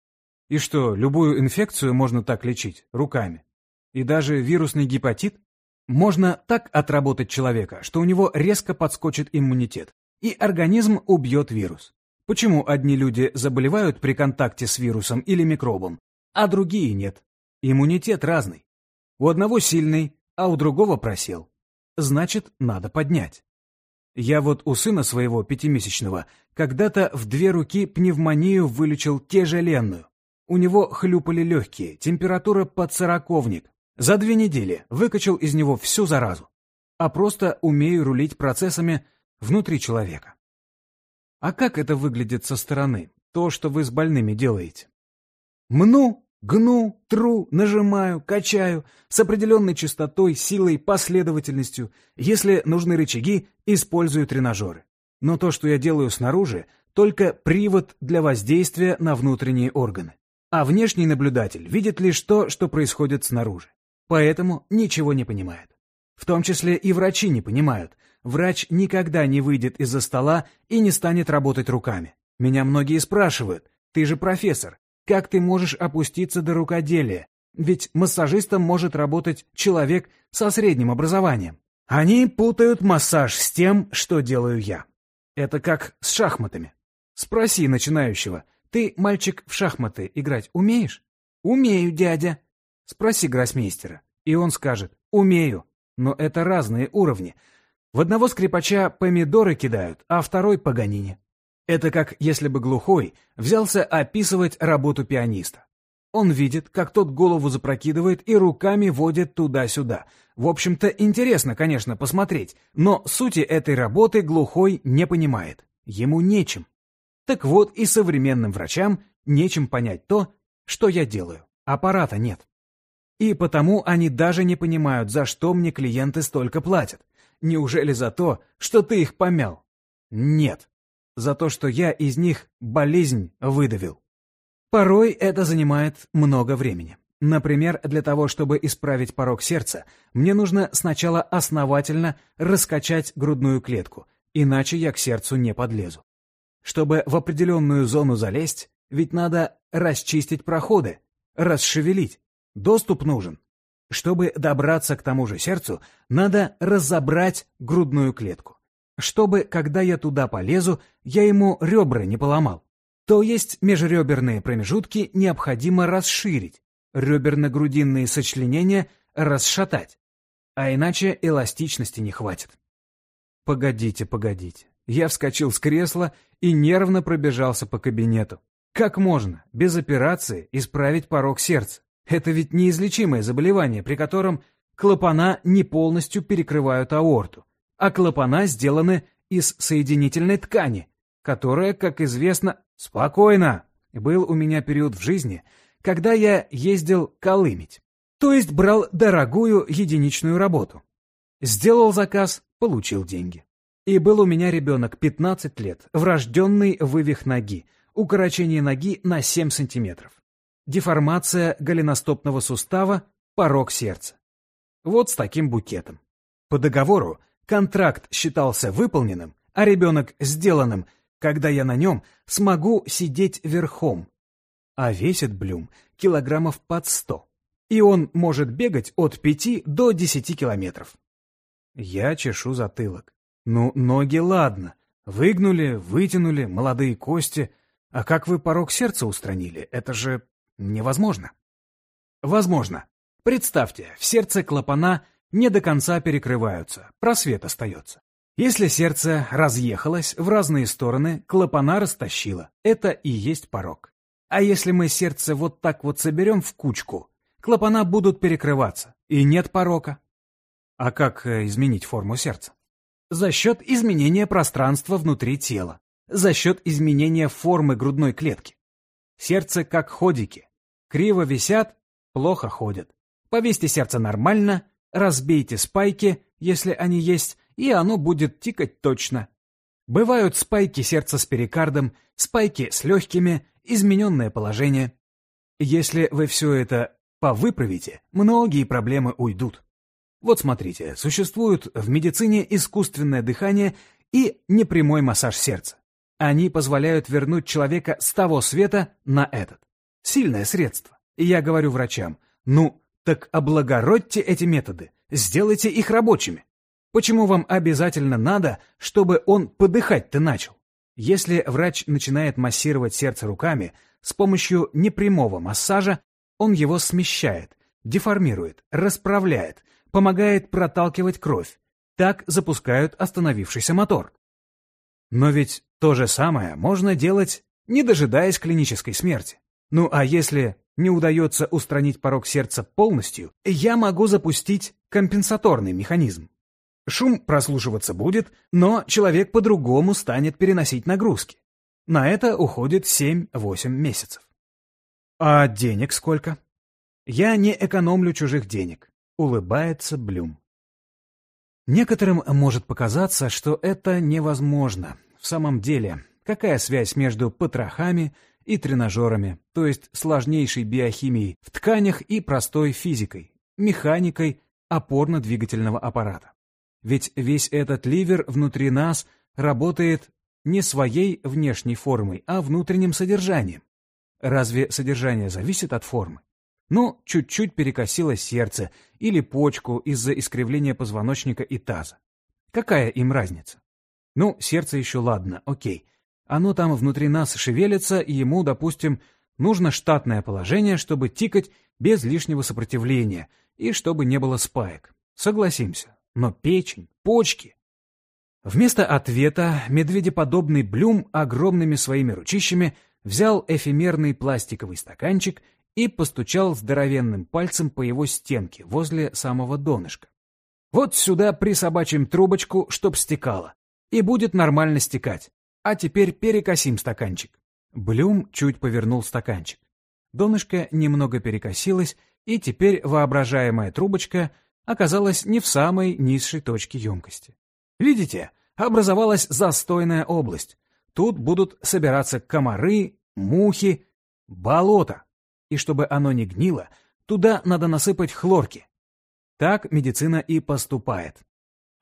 И что, любую инфекцию можно так лечить, руками? И даже вирусный гепатит? Можно так отработать человека, что у него резко подскочит иммунитет, и организм убьет вирус. Почему одни люди заболевают при контакте с вирусом или микробом, а другие нет? Иммунитет разный. У одного сильный, а у другого просел. Значит, надо поднять. Я вот у сына своего пятимесячного когда-то в две руки пневмонию вылечил тяжеленную. У него хлюпали легкие, температура под сороковник, за две недели выкачал из него всю заразу, а просто умею рулить процессами внутри человека. А как это выглядит со стороны, то, что вы с больными делаете? Мну, гну, тру, нажимаю, качаю, с определенной частотой, силой, последовательностью. Если нужны рычаги, использую тренажеры. Но то, что я делаю снаружи, только привод для воздействия на внутренние органы. А внешний наблюдатель видит лишь то, что происходит снаружи поэтому ничего не понимает. В том числе и врачи не понимают. Врач никогда не выйдет из-за стола и не станет работать руками. Меня многие спрашивают, ты же профессор, как ты можешь опуститься до рукоделия? Ведь массажистом может работать человек со средним образованием. Они путают массаж с тем, что делаю я. Это как с шахматами. Спроси начинающего, ты, мальчик, в шахматы играть умеешь? Умею, дядя. Спроси гроссмейстера, и он скажет «умею». Но это разные уровни. В одного скрипача помидоры кидают, а второй — паганини. Это как если бы глухой взялся описывать работу пианиста. Он видит, как тот голову запрокидывает и руками водит туда-сюда. В общем-то, интересно, конечно, посмотреть, но сути этой работы глухой не понимает. Ему нечем. Так вот и современным врачам нечем понять то, что я делаю. Аппарата нет. И потому они даже не понимают, за что мне клиенты столько платят. Неужели за то, что ты их помял? Нет. За то, что я из них болезнь выдавил. Порой это занимает много времени. Например, для того, чтобы исправить порог сердца, мне нужно сначала основательно раскачать грудную клетку, иначе я к сердцу не подлезу. Чтобы в определенную зону залезть, ведь надо расчистить проходы, расшевелить. Доступ нужен. Чтобы добраться к тому же сердцу, надо разобрать грудную клетку. Чтобы, когда я туда полезу, я ему ребра не поломал. То есть межреберные промежутки необходимо расширить, реберно-грудинные сочленения расшатать. А иначе эластичности не хватит. Погодите, погодите. Я вскочил с кресла и нервно пробежался по кабинету. Как можно без операции исправить порог сердца? Это ведь неизлечимое заболевание, при котором клапана не полностью перекрывают аорту, а клапана сделаны из соединительной ткани, которая, как известно, спокойно. Был у меня период в жизни, когда я ездил колымить, то есть брал дорогую единичную работу. Сделал заказ, получил деньги. И был у меня ребенок 15 лет, врожденный вывих ноги, укорочение ноги на 7 сантиметров деформация голеностопного сустава, порог сердца. Вот с таким букетом. По договору контракт считался выполненным, а ребенок сделанным, когда я на нем смогу сидеть верхом. А весит Блюм килограммов под сто. И он может бегать от пяти до десяти километров. Я чешу затылок. Ну, ноги ладно. Выгнули, вытянули, молодые кости. А как вы порог сердца устранили? Это же невозможно. Возможно. Представьте, в сердце клапана не до конца перекрываются, просвет остается. Если сердце разъехалось в разные стороны, клапана растащило. Это и есть порог. А если мы сердце вот так вот соберем в кучку, клапана будут перекрываться, и нет порока. А как э, изменить форму сердца? За счет изменения пространства внутри тела, за счет изменения формы грудной клетки. Сердце как ходики. Криво висят, плохо ходят. Повесьте сердце нормально, разбейте спайки, если они есть, и оно будет тикать точно. Бывают спайки сердца с перикардом, спайки с легкими, измененное положение. Если вы все это повыправите, многие проблемы уйдут. Вот смотрите, существует в медицине искусственное дыхание и непрямой массаж сердца. Они позволяют вернуть человека с того света на этот. Сильное средство. И я говорю врачам, ну, так облагородьте эти методы, сделайте их рабочими. Почему вам обязательно надо, чтобы он подыхать-то начал? Если врач начинает массировать сердце руками, с помощью непрямого массажа он его смещает, деформирует, расправляет, помогает проталкивать кровь. Так запускают остановившийся мотор. Но ведь то же самое можно делать, не дожидаясь клинической смерти. Ну а если не удается устранить порог сердца полностью, я могу запустить компенсаторный механизм. Шум прослушиваться будет, но человек по-другому станет переносить нагрузки. На это уходит 7-8 месяцев. А денег сколько? Я не экономлю чужих денег. Улыбается Блюм. Некоторым может показаться, что это невозможно. В самом деле, какая связь между потрохами и тренажерами, то есть сложнейшей биохимией в тканях и простой физикой, механикой опорно-двигательного аппарата? Ведь весь этот ливер внутри нас работает не своей внешней формой, а внутренним содержанием. Разве содержание зависит от формы? Ну, чуть-чуть перекосило сердце или почку из-за искривления позвоночника и таза. Какая им разница? Ну, сердце еще ладно, окей. Оно там внутри нас шевелится, и ему, допустим, нужно штатное положение, чтобы тикать без лишнего сопротивления и чтобы не было спаек. Согласимся. Но печень, почки... Вместо ответа медведеподобный Блюм огромными своими ручищами взял эфемерный пластиковый стаканчик и постучал здоровенным пальцем по его стенке возле самого донышка. «Вот сюда присобачим трубочку, чтоб стекало, и будет нормально стекать. А теперь перекосим стаканчик». Блюм чуть повернул стаканчик. Донышко немного перекосилось, и теперь воображаемая трубочка — оказалась не в самой низшей точке емкости. Видите, образовалась застойная область. Тут будут собираться комары, мухи, болото. И чтобы оно не гнило, туда надо насыпать хлорки. Так медицина и поступает.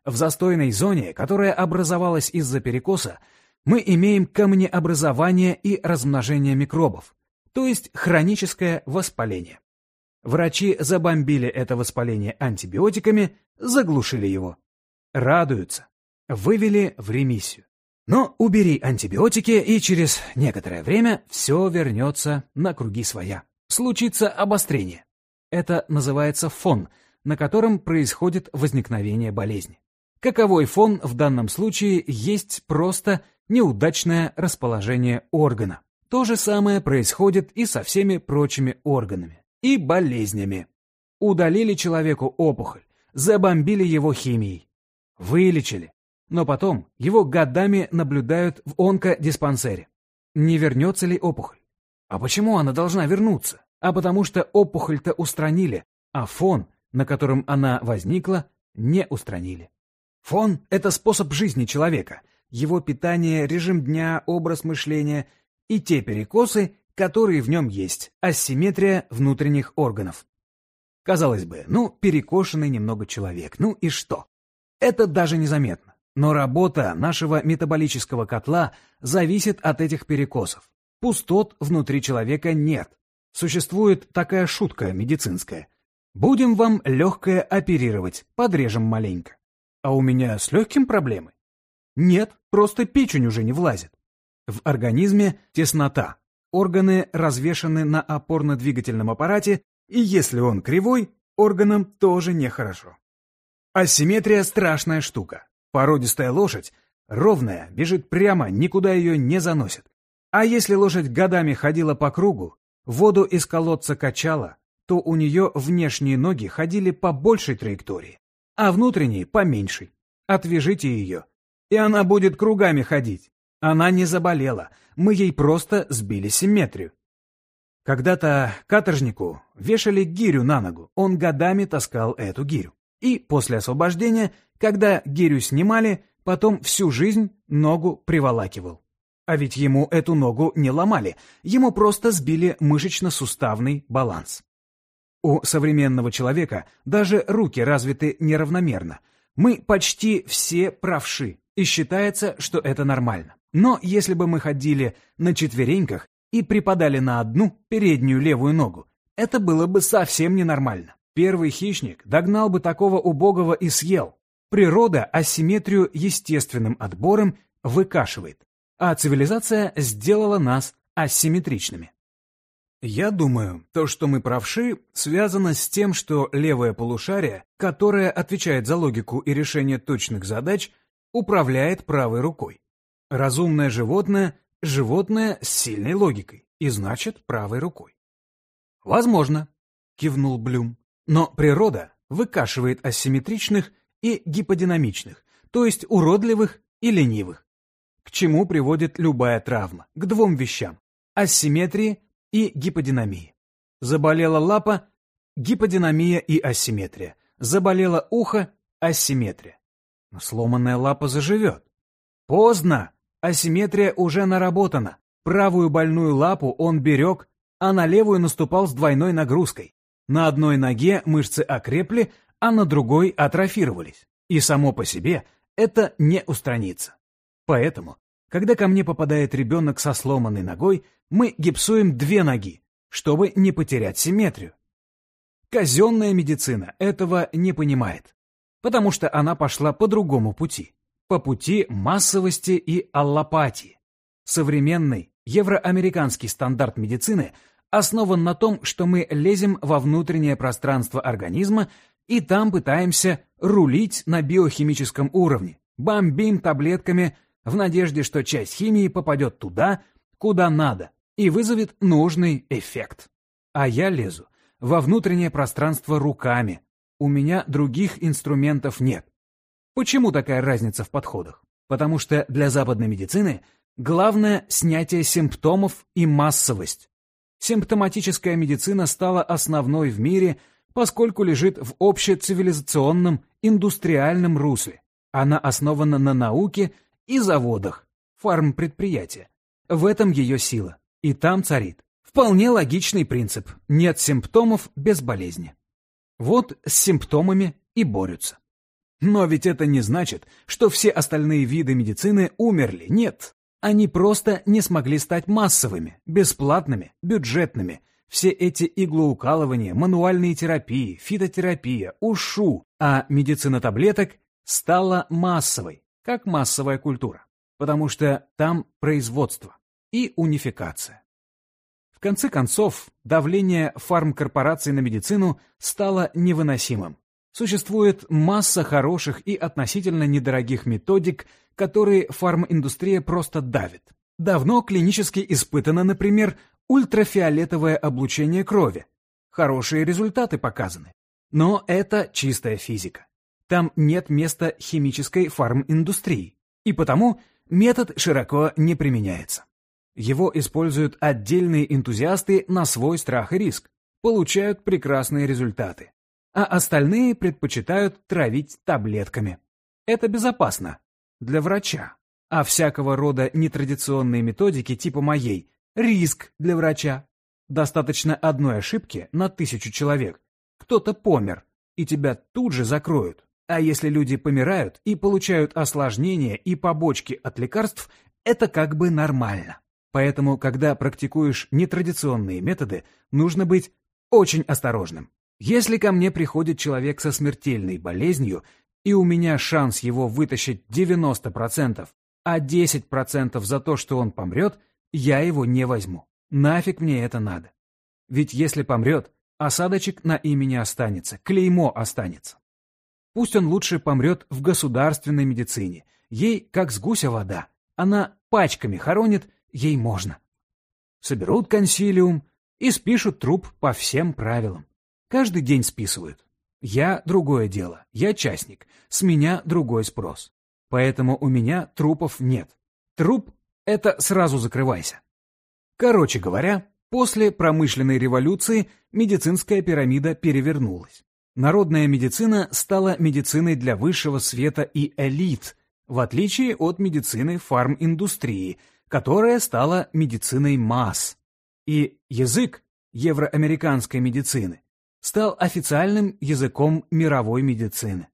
В застойной зоне, которая образовалась из-за перекоса, мы имеем камнеобразование и размножение микробов, то есть хроническое воспаление. Врачи забомбили это воспаление антибиотиками, заглушили его. Радуются. Вывели в ремиссию. Но убери антибиотики, и через некоторое время все вернется на круги своя. Случится обострение. Это называется фон, на котором происходит возникновение болезни. Каковой фон в данном случае есть просто неудачное расположение органа. То же самое происходит и со всеми прочими органами и болезнями. Удалили человеку опухоль, забомбили его химией. Вылечили. Но потом его годами наблюдают в онкодиспансере. Не вернется ли опухоль? А почему она должна вернуться? А потому что опухоль-то устранили, а фон, на котором она возникла, не устранили. Фон — это способ жизни человека, его питание, режим дня, образ мышления и те перекосы, которые в нем есть, асимметрия внутренних органов. Казалось бы, ну, перекошенный немного человек, ну и что? Это даже незаметно. Но работа нашего метаболического котла зависит от этих перекосов. Пустот внутри человека нет. Существует такая шутка медицинская. Будем вам легкое оперировать, подрежем маленько. А у меня с легким проблемы? Нет, просто печень уже не влазит. В организме теснота. Органы развешаны на опорно-двигательном аппарате, и если он кривой, органам тоже нехорошо. Асимметрия – страшная штука. Породистая лошадь, ровная, бежит прямо, никуда ее не заносит. А если лошадь годами ходила по кругу, воду из колодца качала, то у нее внешние ноги ходили по большей траектории, а внутренние – по меньшей. Отвяжите ее, и она будет кругами ходить. Она не заболела, мы ей просто сбили симметрию. Когда-то каторжнику вешали гирю на ногу, он годами таскал эту гирю. И после освобождения, когда гирю снимали, потом всю жизнь ногу приволакивал. А ведь ему эту ногу не ломали, ему просто сбили мышечно-суставный баланс. У современного человека даже руки развиты неравномерно. Мы почти все правши, и считается, что это нормально. Но если бы мы ходили на четвереньках и припадали на одну переднюю левую ногу, это было бы совсем ненормально. Первый хищник догнал бы такого убогого и съел. Природа асимметрию естественным отбором выкашивает, а цивилизация сделала нас асимметричными. Я думаю, то, что мы правши, связано с тем, что левое полушарие, которое отвечает за логику и решение точных задач, управляет правой рукой. Разумное животное – животное с сильной логикой, и значит правой рукой. Возможно, кивнул Блюм. Но природа выкашивает асимметричных и гиподинамичных, то есть уродливых и ленивых. К чему приводит любая травма? К двум вещам – асимметрии и гиподинамии. Заболела лапа – гиподинамия и асимметрия. Заболело ухо – асимметрия. Но сломанная лапа заживет. Поздно! Асимметрия уже наработана. Правую больную лапу он берег, а на левую наступал с двойной нагрузкой. На одной ноге мышцы окрепли, а на другой атрофировались. И само по себе это не устранится. Поэтому, когда ко мне попадает ребенок со сломанной ногой, мы гипсуем две ноги, чтобы не потерять симметрию. Казенная медицина этого не понимает, потому что она пошла по другому пути, по пути массовости и аллопатии. Современный евроамериканский стандарт медицины основан на том, что мы лезем во внутреннее пространство организма и там пытаемся рулить на биохимическом уровне, бомбим таблетками в надежде, что часть химии попадет туда, куда надо, и вызовет нужный эффект. А я лезу во внутреннее пространство руками. У меня других инструментов нет. Почему такая разница в подходах? Потому что для западной медицины главное снятие симптомов и массовость, симптоматическая медицина стала основной в мире, поскольку лежит в общецивилизационном индустриальном русле. Она основана на науке и заводах, фармпредприятия. В этом ее сила. И там царит. Вполне логичный принцип. Нет симптомов без болезни. Вот с симптомами и борются. Но ведь это не значит, что все остальные виды медицины умерли. Нет. Они просто не смогли стать массовыми, бесплатными, бюджетными. Все эти иглоукалывания, мануальные терапии, фитотерапия, УШУ, а медицина таблеток стала массовой, как массовая культура, потому что там производство и унификация. Конце концов, давление фармкорпораций на медицину стало невыносимым. Существует масса хороших и относительно недорогих методик, которые фарминдустрия просто давит. Давно клинически испытано, например, ультрафиолетовое облучение крови. Хорошие результаты показаны. Но это чистая физика. Там нет места химической фарминдустрии, и потому метод широко не применяется. Его используют отдельные энтузиасты на свой страх и риск, получают прекрасные результаты а остальные предпочитают травить таблетками. Это безопасно. Для врача. А всякого рода нетрадиционные методики типа моей – риск для врача. Достаточно одной ошибки на тысячу человек. Кто-то помер, и тебя тут же закроют. А если люди помирают и получают осложнения и побочки от лекарств, это как бы нормально. Поэтому, когда практикуешь нетрадиционные методы, нужно быть очень осторожным. Если ко мне приходит человек со смертельной болезнью, и у меня шанс его вытащить 90%, а 10% за то, что он помрет, я его не возьму. Нафиг мне это надо. Ведь если помрет, осадочек на имени останется, клеймо останется. Пусть он лучше помрет в государственной медицине. Ей, как с гуся вода. Она пачками хоронит, ей можно. Соберут консилиум и спишут труп по всем правилам. Каждый день списывают. Я — другое дело, я частник, с меня другой спрос. Поэтому у меня трупов нет. Труп — это сразу закрывайся. Короче говоря, после промышленной революции медицинская пирамида перевернулась. Народная медицина стала медициной для высшего света и элит, в отличие от медицины фарминдустрии, которая стала медициной масс. И язык евроамериканской медицины стал официальным языком мировой медицины.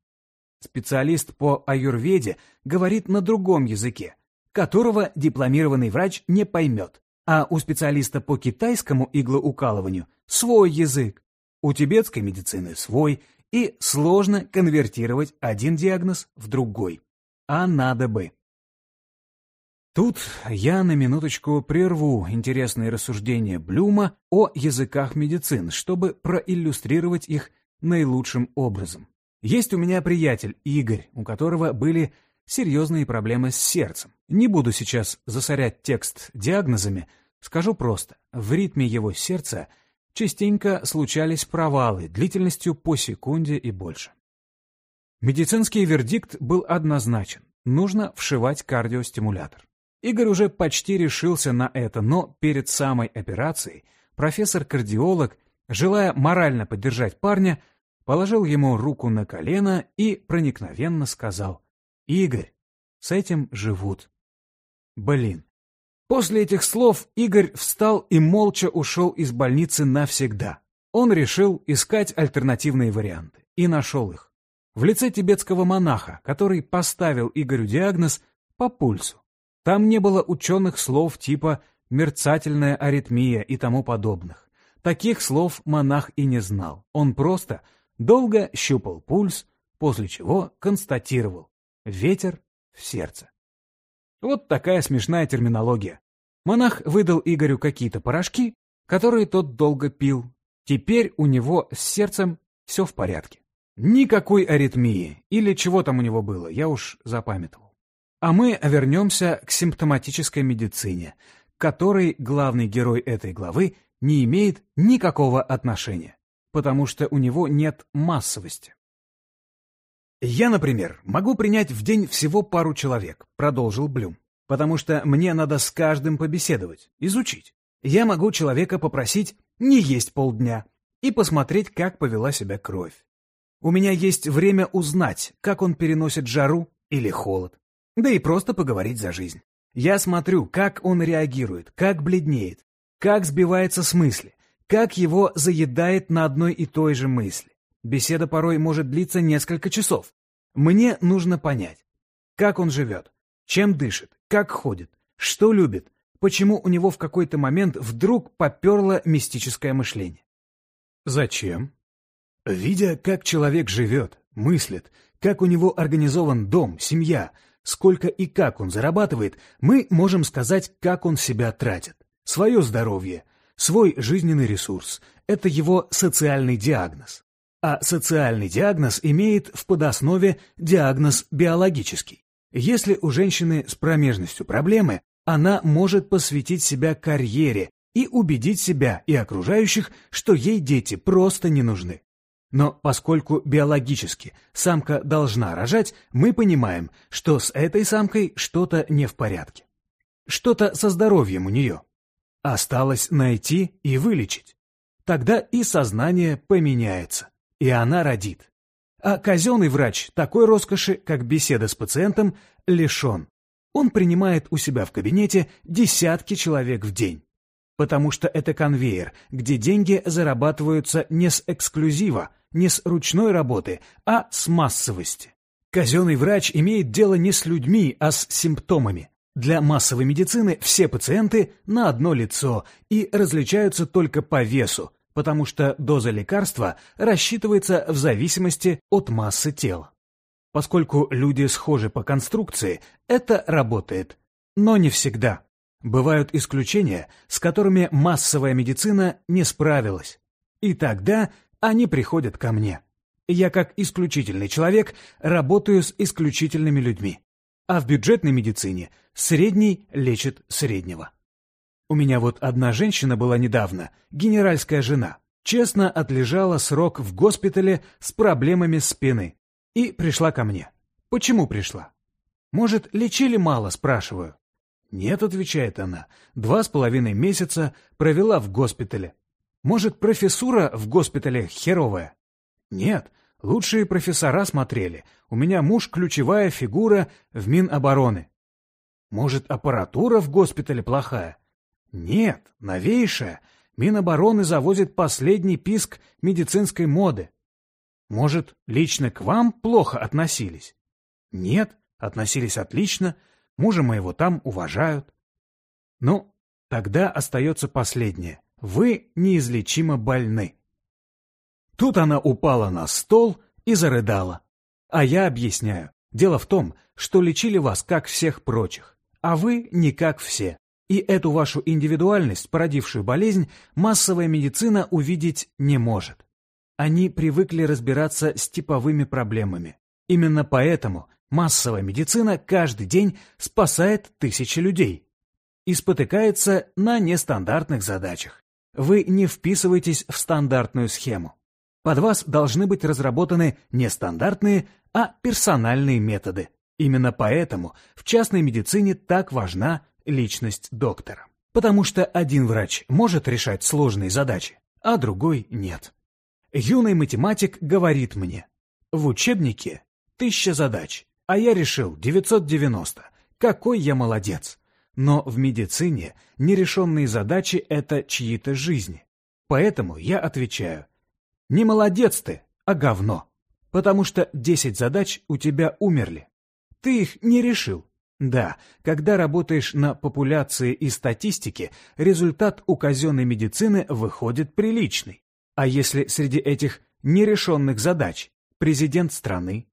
Специалист по аюрведе говорит на другом языке, которого дипломированный врач не поймет, а у специалиста по китайскому иглоукалыванию свой язык, у тибетской медицины свой, и сложно конвертировать один диагноз в другой. А надо бы. Тут я на минуточку прерву интересные рассуждения Блюма о языках медицин, чтобы проиллюстрировать их наилучшим образом. Есть у меня приятель Игорь, у которого были серьезные проблемы с сердцем. Не буду сейчас засорять текст диагнозами, скажу просто. В ритме его сердца частенько случались провалы длительностью по секунде и больше. Медицинский вердикт был однозначен. Нужно вшивать кардиостимулятор. Игорь уже почти решился на это, но перед самой операцией профессор-кардиолог, желая морально поддержать парня, положил ему руку на колено и проникновенно сказал «Игорь, с этим живут». Блин. После этих слов Игорь встал и молча ушел из больницы навсегда. Он решил искать альтернативные варианты и нашел их. В лице тибетского монаха, который поставил Игорю диагноз по пульсу. Там не было ученых слов типа «мерцательная аритмия» и тому подобных. Таких слов монах и не знал. Он просто долго щупал пульс, после чего констатировал «ветер в сердце». Вот такая смешная терминология. Монах выдал Игорю какие-то порошки, которые тот долго пил. Теперь у него с сердцем все в порядке. Никакой аритмии или чего там у него было, я уж запамятовал. А мы вернемся к симптоматической медицине, которой главный герой этой главы не имеет никакого отношения, потому что у него нет массовости. «Я, например, могу принять в день всего пару человек», — продолжил Блюм, «потому что мне надо с каждым побеседовать, изучить. Я могу человека попросить не есть полдня и посмотреть, как повела себя кровь. У меня есть время узнать, как он переносит жару или холод да и просто поговорить за жизнь. Я смотрю, как он реагирует, как бледнеет, как сбивается с мысли, как его заедает на одной и той же мысли. Беседа порой может длиться несколько часов. Мне нужно понять, как он живет, чем дышит, как ходит, что любит, почему у него в какой-то момент вдруг поперло мистическое мышление. Зачем? Видя, как человек живет, мыслит, как у него организован дом, семья, сколько и как он зарабатывает, мы можем сказать, как он себя тратит. Свое здоровье, свой жизненный ресурс – это его социальный диагноз. А социальный диагноз имеет в подоснове диагноз биологический. Если у женщины с промежностью проблемы, она может посвятить себя карьере и убедить себя и окружающих, что ей дети просто не нужны. Но поскольку биологически самка должна рожать, мы понимаем, что с этой самкой что-то не в порядке. Что-то со здоровьем у нее. Осталось найти и вылечить. Тогда и сознание поменяется, и она родит. А казенный врач такой роскоши, как беседа с пациентом, лишен. Он принимает у себя в кабинете десятки человек в день потому что это конвейер, где деньги зарабатываются не с эксклюзива, не с ручной работы, а с массовости. Казенный врач имеет дело не с людьми, а с симптомами. Для массовой медицины все пациенты на одно лицо и различаются только по весу, потому что доза лекарства рассчитывается в зависимости от массы тела. Поскольку люди схожи по конструкции, это работает. Но не всегда. Бывают исключения, с которыми массовая медицина не справилась. И тогда они приходят ко мне. Я, как исключительный человек, работаю с исключительными людьми. А в бюджетной медицине средний лечит среднего. У меня вот одна женщина была недавно, генеральская жена, честно отлежала срок в госпитале с проблемами спины и пришла ко мне. Почему пришла? Может, лечили мало, спрашиваю. Нет, отвечает она, два с половиной месяца провела в госпитале. Может, профессура в госпитале херовая? Нет, лучшие профессора смотрели. У меня муж ключевая фигура в Минобороны. Может, аппаратура в госпитале плохая? Нет, новейшая. Минобороны завозит последний писк медицинской моды. Может, лично к вам плохо относились? Нет, относились отлично. Мужа моего там уважают. Ну, тогда остается последнее. Вы неизлечимо больны. Тут она упала на стол и зарыдала. А я объясняю. Дело в том, что лечили вас как всех прочих, а вы не как все. И эту вашу индивидуальность, породившую болезнь, массовая медицина увидеть не может. Они привыкли разбираться с типовыми проблемами. Именно поэтому массовая медицина каждый день спасает тысячи людей и спотыкается на нестандартных задачах. Вы не вписываетесь в стандартную схему. Под вас должны быть разработаны не стандартные, а персональные методы. Именно поэтому в частной медицине так важна личность доктора. Потому что один врач может решать сложные задачи, а другой нет. Юный математик говорит мне, в учебнике тысяча задач, а я решил 990. Какой я молодец. Но в медицине нерешенные задачи — это чьи-то жизни. Поэтому я отвечаю, не молодец ты, а говно. Потому что 10 задач у тебя умерли. Ты их не решил. Да, когда работаешь на популяции и статистике, результат у казенной медицины выходит приличный. А если среди этих нерешенных задач президент страны?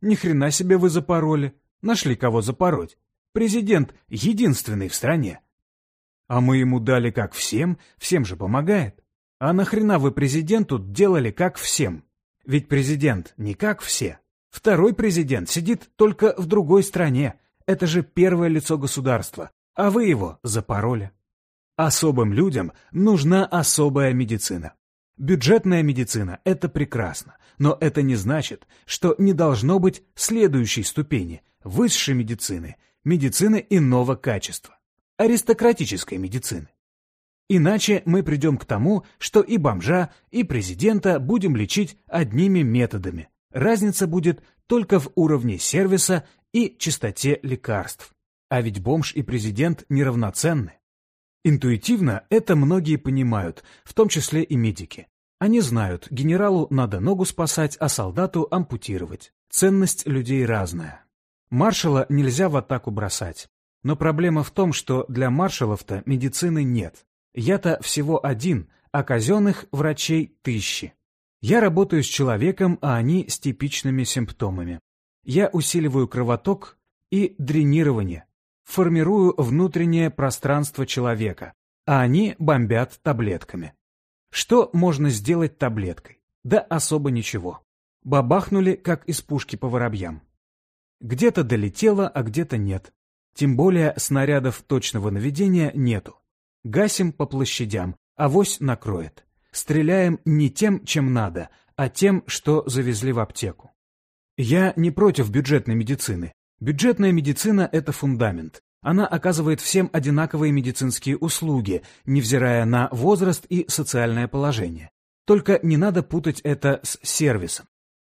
Ни хрена себе вы запороли. Нашли кого запороть. Президент единственный в стране. А мы ему дали как всем, всем же помогает. А нахрена вы президенту делали как всем? Ведь президент не как все. Второй президент сидит только в другой стране. Это же первое лицо государства. А вы его запороли. Особым людям нужна особая медицина. Бюджетная медицина – это прекрасно, но это не значит, что не должно быть следующей ступени – высшей медицины, медицины иного качества, аристократической медицины. Иначе мы придем к тому, что и бомжа, и президента будем лечить одними методами. Разница будет только в уровне сервиса и чистоте лекарств. А ведь бомж и президент неравноценны. Интуитивно это многие понимают, в том числе и медики. Они знают, генералу надо ногу спасать, а солдату ампутировать. Ценность людей разная. Маршала нельзя в атаку бросать. Но проблема в том, что для маршалов-то медицины нет. Я-то всего один, а казенных врачей тысячи. Я работаю с человеком, а они с типичными симптомами. Я усиливаю кровоток и дренирование, формирую внутреннее пространство человека, а они бомбят таблетками. Что можно сделать таблеткой? Да особо ничего. Бабахнули, как из пушки по воробьям. Где-то долетело, а где-то нет. Тем более снарядов точного наведения нету. Гасим по площадям, авось накроет. Стреляем не тем, чем надо, а тем, что завезли в аптеку. Я не против бюджетной медицины. Бюджетная медицина – это фундамент. Она оказывает всем одинаковые медицинские услуги, невзирая на возраст и социальное положение. Только не надо путать это с сервисом.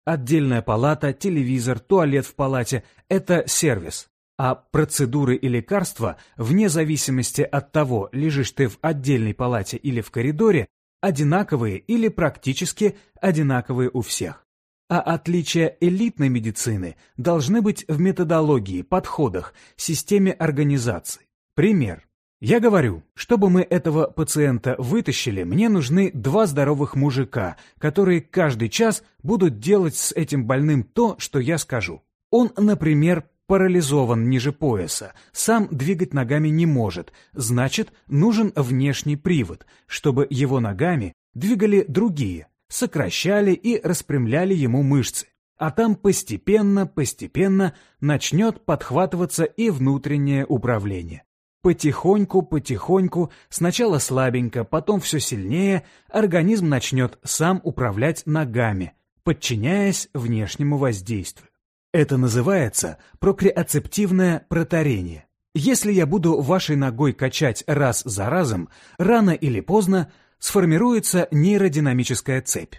Отдельная палата, телевизор, туалет в палате – это сервис. А процедуры и лекарства, вне зависимости от того, лежишь ты в отдельной палате или в коридоре, одинаковые или практически одинаковые у всех. А отличия элитной медицины должны быть в методологии, подходах, системе организации. Пример. Я говорю, чтобы мы этого пациента вытащили, мне нужны два здоровых мужика, которые каждый час будут делать с этим больным то, что я скажу. Он, например, парализован ниже пояса, сам двигать ногами не может, значит, нужен внешний привод, чтобы его ногами двигали другие, сокращали и распрямляли ему мышцы. А там постепенно, постепенно начнет подхватываться и внутреннее управление. Потихоньку, потихоньку, сначала слабенько, потом все сильнее, организм начнет сам управлять ногами, подчиняясь внешнему воздействию. Это называется прокреацептивное протарение. Если я буду вашей ногой качать раз за разом, рано или поздно сформируется нейродинамическая цепь.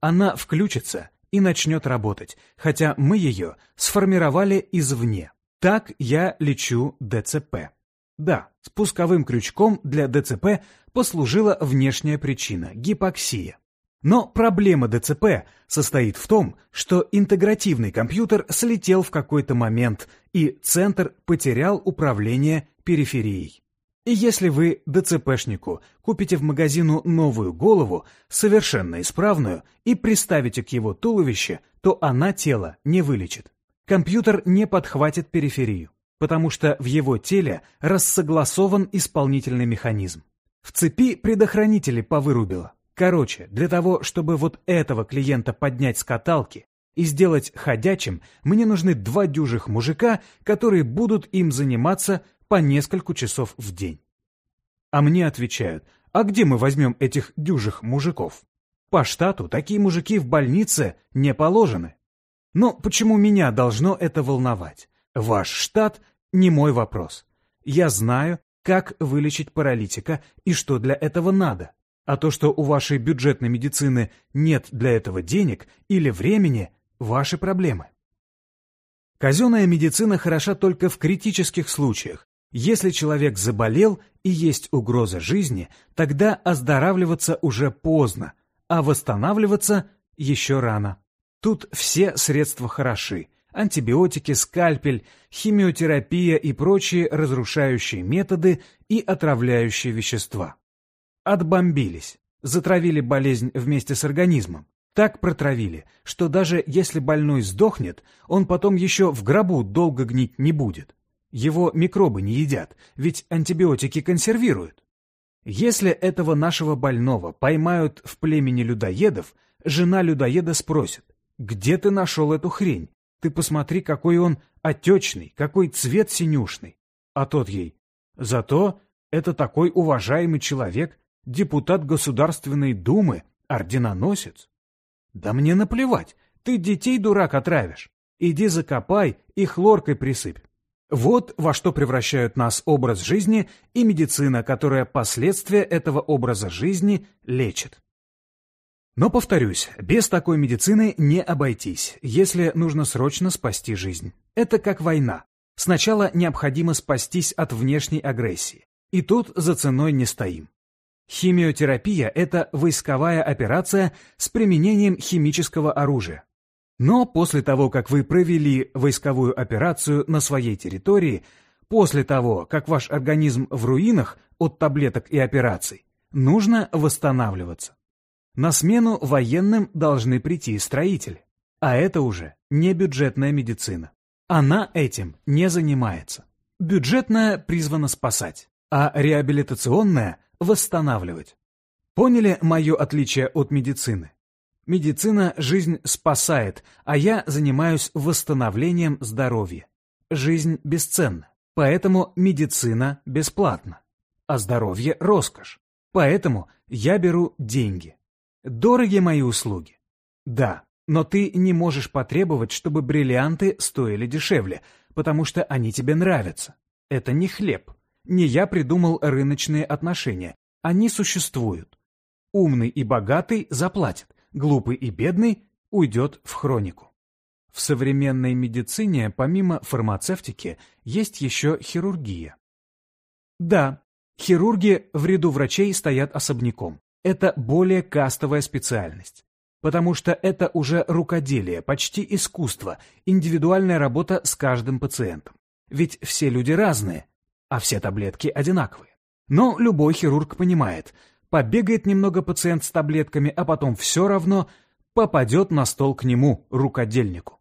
Она включится и начнет работать, хотя мы ее сформировали извне. Так я лечу ДЦП. Да, спусковым крючком для ДЦП послужила внешняя причина – гипоксия. Но проблема ДЦП состоит в том, что интегративный компьютер слетел в какой-то момент, и центр потерял управление периферией. И если вы ДЦПшнику купите в магазину новую голову, совершенно исправную, и приставите к его туловище, то она тело не вылечит. Компьютер не подхватит периферию потому что в его теле рассогласован исполнительный механизм. В цепи предохранители повырубило. Короче, для того, чтобы вот этого клиента поднять с каталки и сделать ходячим, мне нужны два дюжих мужика, которые будут им заниматься по несколько часов в день. А мне отвечают, а где мы возьмем этих дюжих мужиков? По штату такие мужики в больнице не положены. Но почему меня должно это волновать? Ваш штат — не мой вопрос. Я знаю, как вылечить паралитика и что для этого надо. А то, что у вашей бюджетной медицины нет для этого денег или времени – ваши проблемы. Казенная медицина хороша только в критических случаях. Если человек заболел и есть угроза жизни, тогда оздоравливаться уже поздно, а восстанавливаться еще рано. Тут все средства хороши, антибиотики, скальпель, химиотерапия и прочие разрушающие методы и отравляющие вещества. Отбомбились, затравили болезнь вместе с организмом. Так протравили, что даже если больной сдохнет, он потом еще в гробу долго гнить не будет. Его микробы не едят, ведь антибиотики консервируют. Если этого нашего больного поймают в племени людоедов, жена людоеда спросит, где ты нашел эту хрень? Ты посмотри, какой он отечный, какой цвет синюшный. А тот ей, зато это такой уважаемый человек, депутат Государственной Думы, орденоносец. Да мне наплевать, ты детей, дурак, отравишь. Иди закопай и хлоркой присыпь. Вот во что превращают нас образ жизни и медицина, которая последствия этого образа жизни лечит. Но, повторюсь, без такой медицины не обойтись, если нужно срочно спасти жизнь. Это как война. Сначала необходимо спастись от внешней агрессии. И тут за ценой не стоим. Химиотерапия – это войсковая операция с применением химического оружия. Но после того, как вы провели войсковую операцию на своей территории, после того, как ваш организм в руинах от таблеток и операций, нужно восстанавливаться. На смену военным должны прийти строители. А это уже не бюджетная медицина. Она этим не занимается. Бюджетная призвана спасать, а реабилитационная – восстанавливать. Поняли мое отличие от медицины? Медицина жизнь спасает, а я занимаюсь восстановлением здоровья. Жизнь бесценна, поэтому медицина бесплатна, а здоровье – роскошь. Поэтому я беру деньги. Дороги мои услуги? Да, но ты не можешь потребовать, чтобы бриллианты стоили дешевле, потому что они тебе нравятся. Это не хлеб. Не я придумал рыночные отношения. Они существуют. Умный и богатый заплатит, глупый и бедный уйдет в хронику. В современной медицине, помимо фармацевтики, есть еще хирургия. Да, хирурги в ряду врачей стоят особняком это более кастовая специальность. Потому что это уже рукоделие, почти искусство, индивидуальная работа с каждым пациентом. Ведь все люди разные, а все таблетки одинаковые. Но любой хирург понимает, побегает немного пациент с таблетками, а потом все равно попадет на стол к нему, рукодельнику.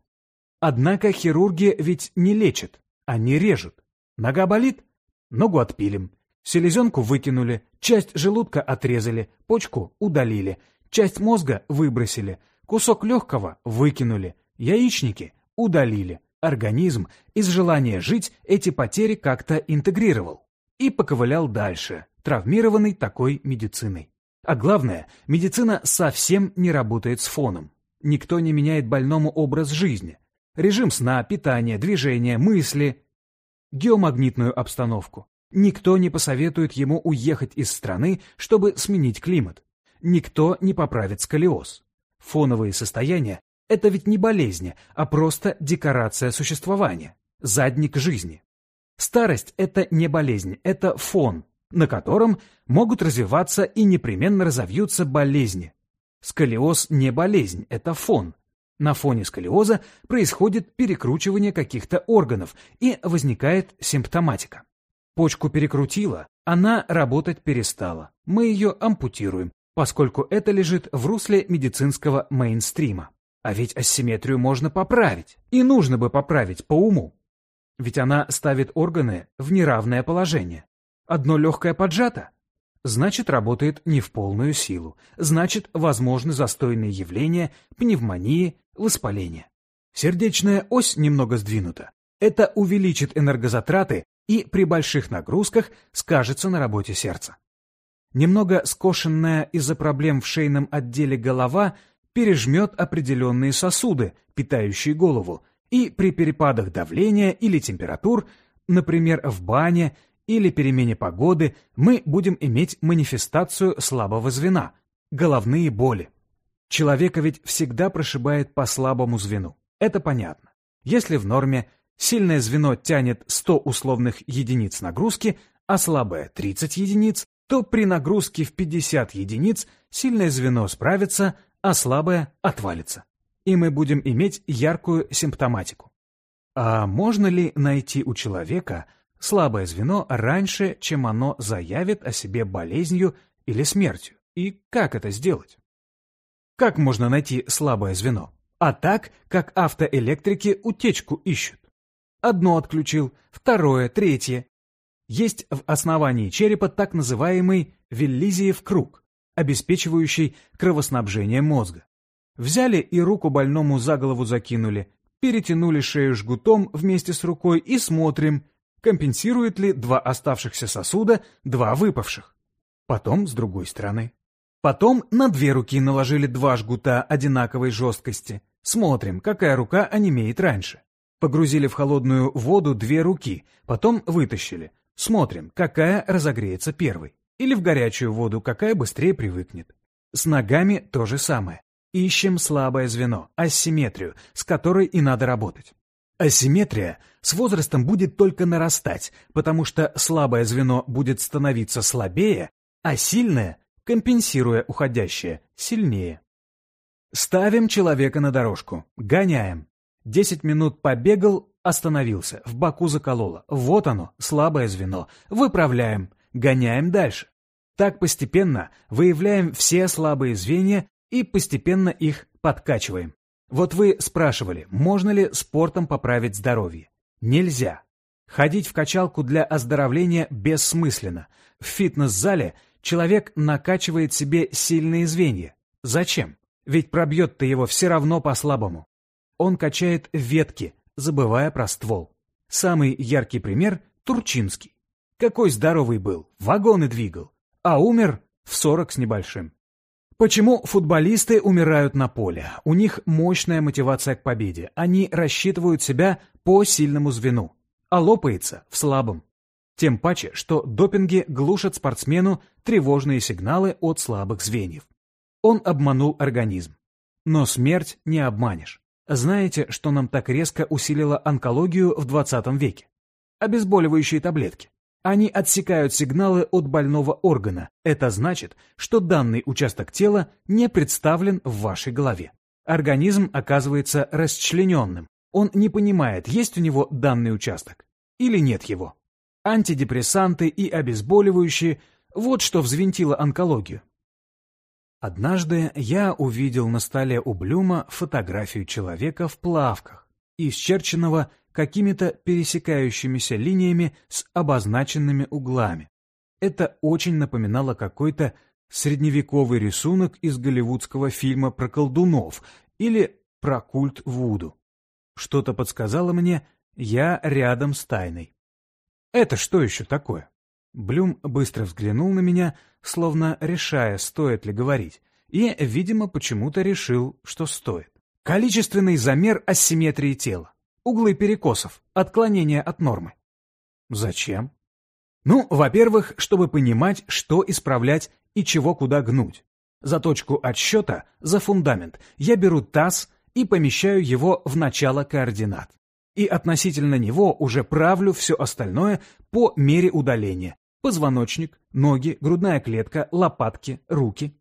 Однако хирурги ведь не лечат, они режут. Нога болит? Ногу отпилим. Селезенку выкинули, часть желудка отрезали, почку удалили, часть мозга выбросили, кусок легкого выкинули, яичники удалили. Организм из желания жить эти потери как-то интегрировал и поковылял дальше, травмированный такой медициной. А главное, медицина совсем не работает с фоном. Никто не меняет больному образ жизни, режим сна, питание, движение, мысли, геомагнитную обстановку. Никто не посоветует ему уехать из страны, чтобы сменить климат. Никто не поправит сколиоз. Фоновые состояния – это ведь не болезни, а просто декорация существования, задник жизни. Старость – это не болезнь, это фон, на котором могут развиваться и непременно разовьются болезни. Сколиоз не болезнь, это фон, на фоне сколиоза происходит перекручивание каких-то органов и возникает симптоматика. Почку перекрутила, она работать перестала. Мы ее ампутируем, поскольку это лежит в русле медицинского мейнстрима. А ведь асимметрию можно поправить. И нужно бы поправить по уму. Ведь она ставит органы в неравное положение. Одно легкое поджато, значит работает не в полную силу, значит возможны застойные явления, пневмонии, воспаление. Сердечная ось немного сдвинута. Это увеличит энергозатраты и при больших нагрузках скажется на работе сердца. Немного скошенная из-за проблем в шейном отделе голова пережмет определенные сосуды, питающие голову, и при перепадах давления или температур, например, в бане или перемене погоды, мы будем иметь манифестацию слабого звена – головные боли. Человека ведь всегда прошибает по слабому звену. Это понятно. Если в норме сильное звено тянет 100 условных единиц нагрузки, а слабое 30 единиц, то при нагрузке в 50 единиц сильное звено справится, а слабое отвалится. И мы будем иметь яркую симптоматику. А можно ли найти у человека слабое звено раньше, чем оно заявит о себе болезнью или смертью? И как это сделать? Как можно найти слабое звено? А так, как автоэлектрики утечку ищут. Одно отключил, второе, третье. Есть в основании черепа так называемый Виллизиев круг, обеспечивающий кровоснабжение мозга. Взяли и руку больному за голову закинули, перетянули шею жгутом вместе с рукой и смотрим, компенсирует ли два оставшихся сосуда два выпавших. Потом с другой стороны. Потом на две руки наложили два жгута одинаковой жесткости. Смотрим, какая рука онемеет раньше. Погрузили в холодную воду две руки, потом вытащили. Смотрим, какая разогреется первой. Или в горячую воду, какая быстрее привыкнет. С ногами то же самое. Ищем слабое звено, асимметрию, с которой и надо работать. Асимметрия с возрастом будет только нарастать, потому что слабое звено будет становиться слабее, а сильное компенсируя уходящее, сильнее. Ставим человека на дорожку, гоняем. Десять минут побегал, остановился, в боку закололо. Вот оно, слабое звено. Выправляем, гоняем дальше. Так постепенно выявляем все слабые звенья и постепенно их подкачиваем. Вот вы спрашивали, можно ли спортом поправить здоровье? Нельзя. Ходить в качалку для оздоровления бессмысленно. В фитнес-зале человек накачивает себе сильные звенья. Зачем? Ведь пробьет-то его все равно по-слабому. Он качает ветки, забывая про ствол. Самый яркий пример — Турчинский. Какой здоровый был, вагоны двигал, а умер в сорок с небольшим. Почему футболисты умирают на поле? У них мощная мотивация к победе. Они рассчитывают себя по сильному звену, а лопается в слабом. Тем паче, что допинги глушат спортсмену тревожные сигналы от слабых звеньев. Он обманул организм. Но смерть не обманешь. Знаете, что нам так резко усилило онкологию в 20 веке? Обезболивающие таблетки. Они отсекают сигналы от больного органа. Это значит, что данный участок тела не представлен в вашей голове. Организм оказывается расчлененным. Он не понимает, есть у него данный участок или нет его. антидепрессанты и обезболивающие – вот что взвинтило онкологию. Однажды я увидел на столе у Блюма фотографию человека в плавках, исчерченного какими-то пересекающимися линиями с обозначенными углами. Это очень напоминало какой-то средневековый рисунок из голливудского фильма про колдунов или про культ Вуду. Что-то подсказало мне, я рядом с тайной. Это что еще такое? Блюм быстро взглянул на меня, словно решая, стоит ли говорить, и, видимо, почему-то решил, что стоит. Количественный замер асимметрии тела, углы перекосов, отклонения от нормы. Зачем? Ну, во-первых, чтобы понимать, что исправлять и чего куда гнуть. За точку отсчета, за фундамент, я беру таз и помещаю его в начало координат. И относительно него уже правлю все остальное по мере удаления. Позвоночник, ноги, грудная клетка, лопатки, руки.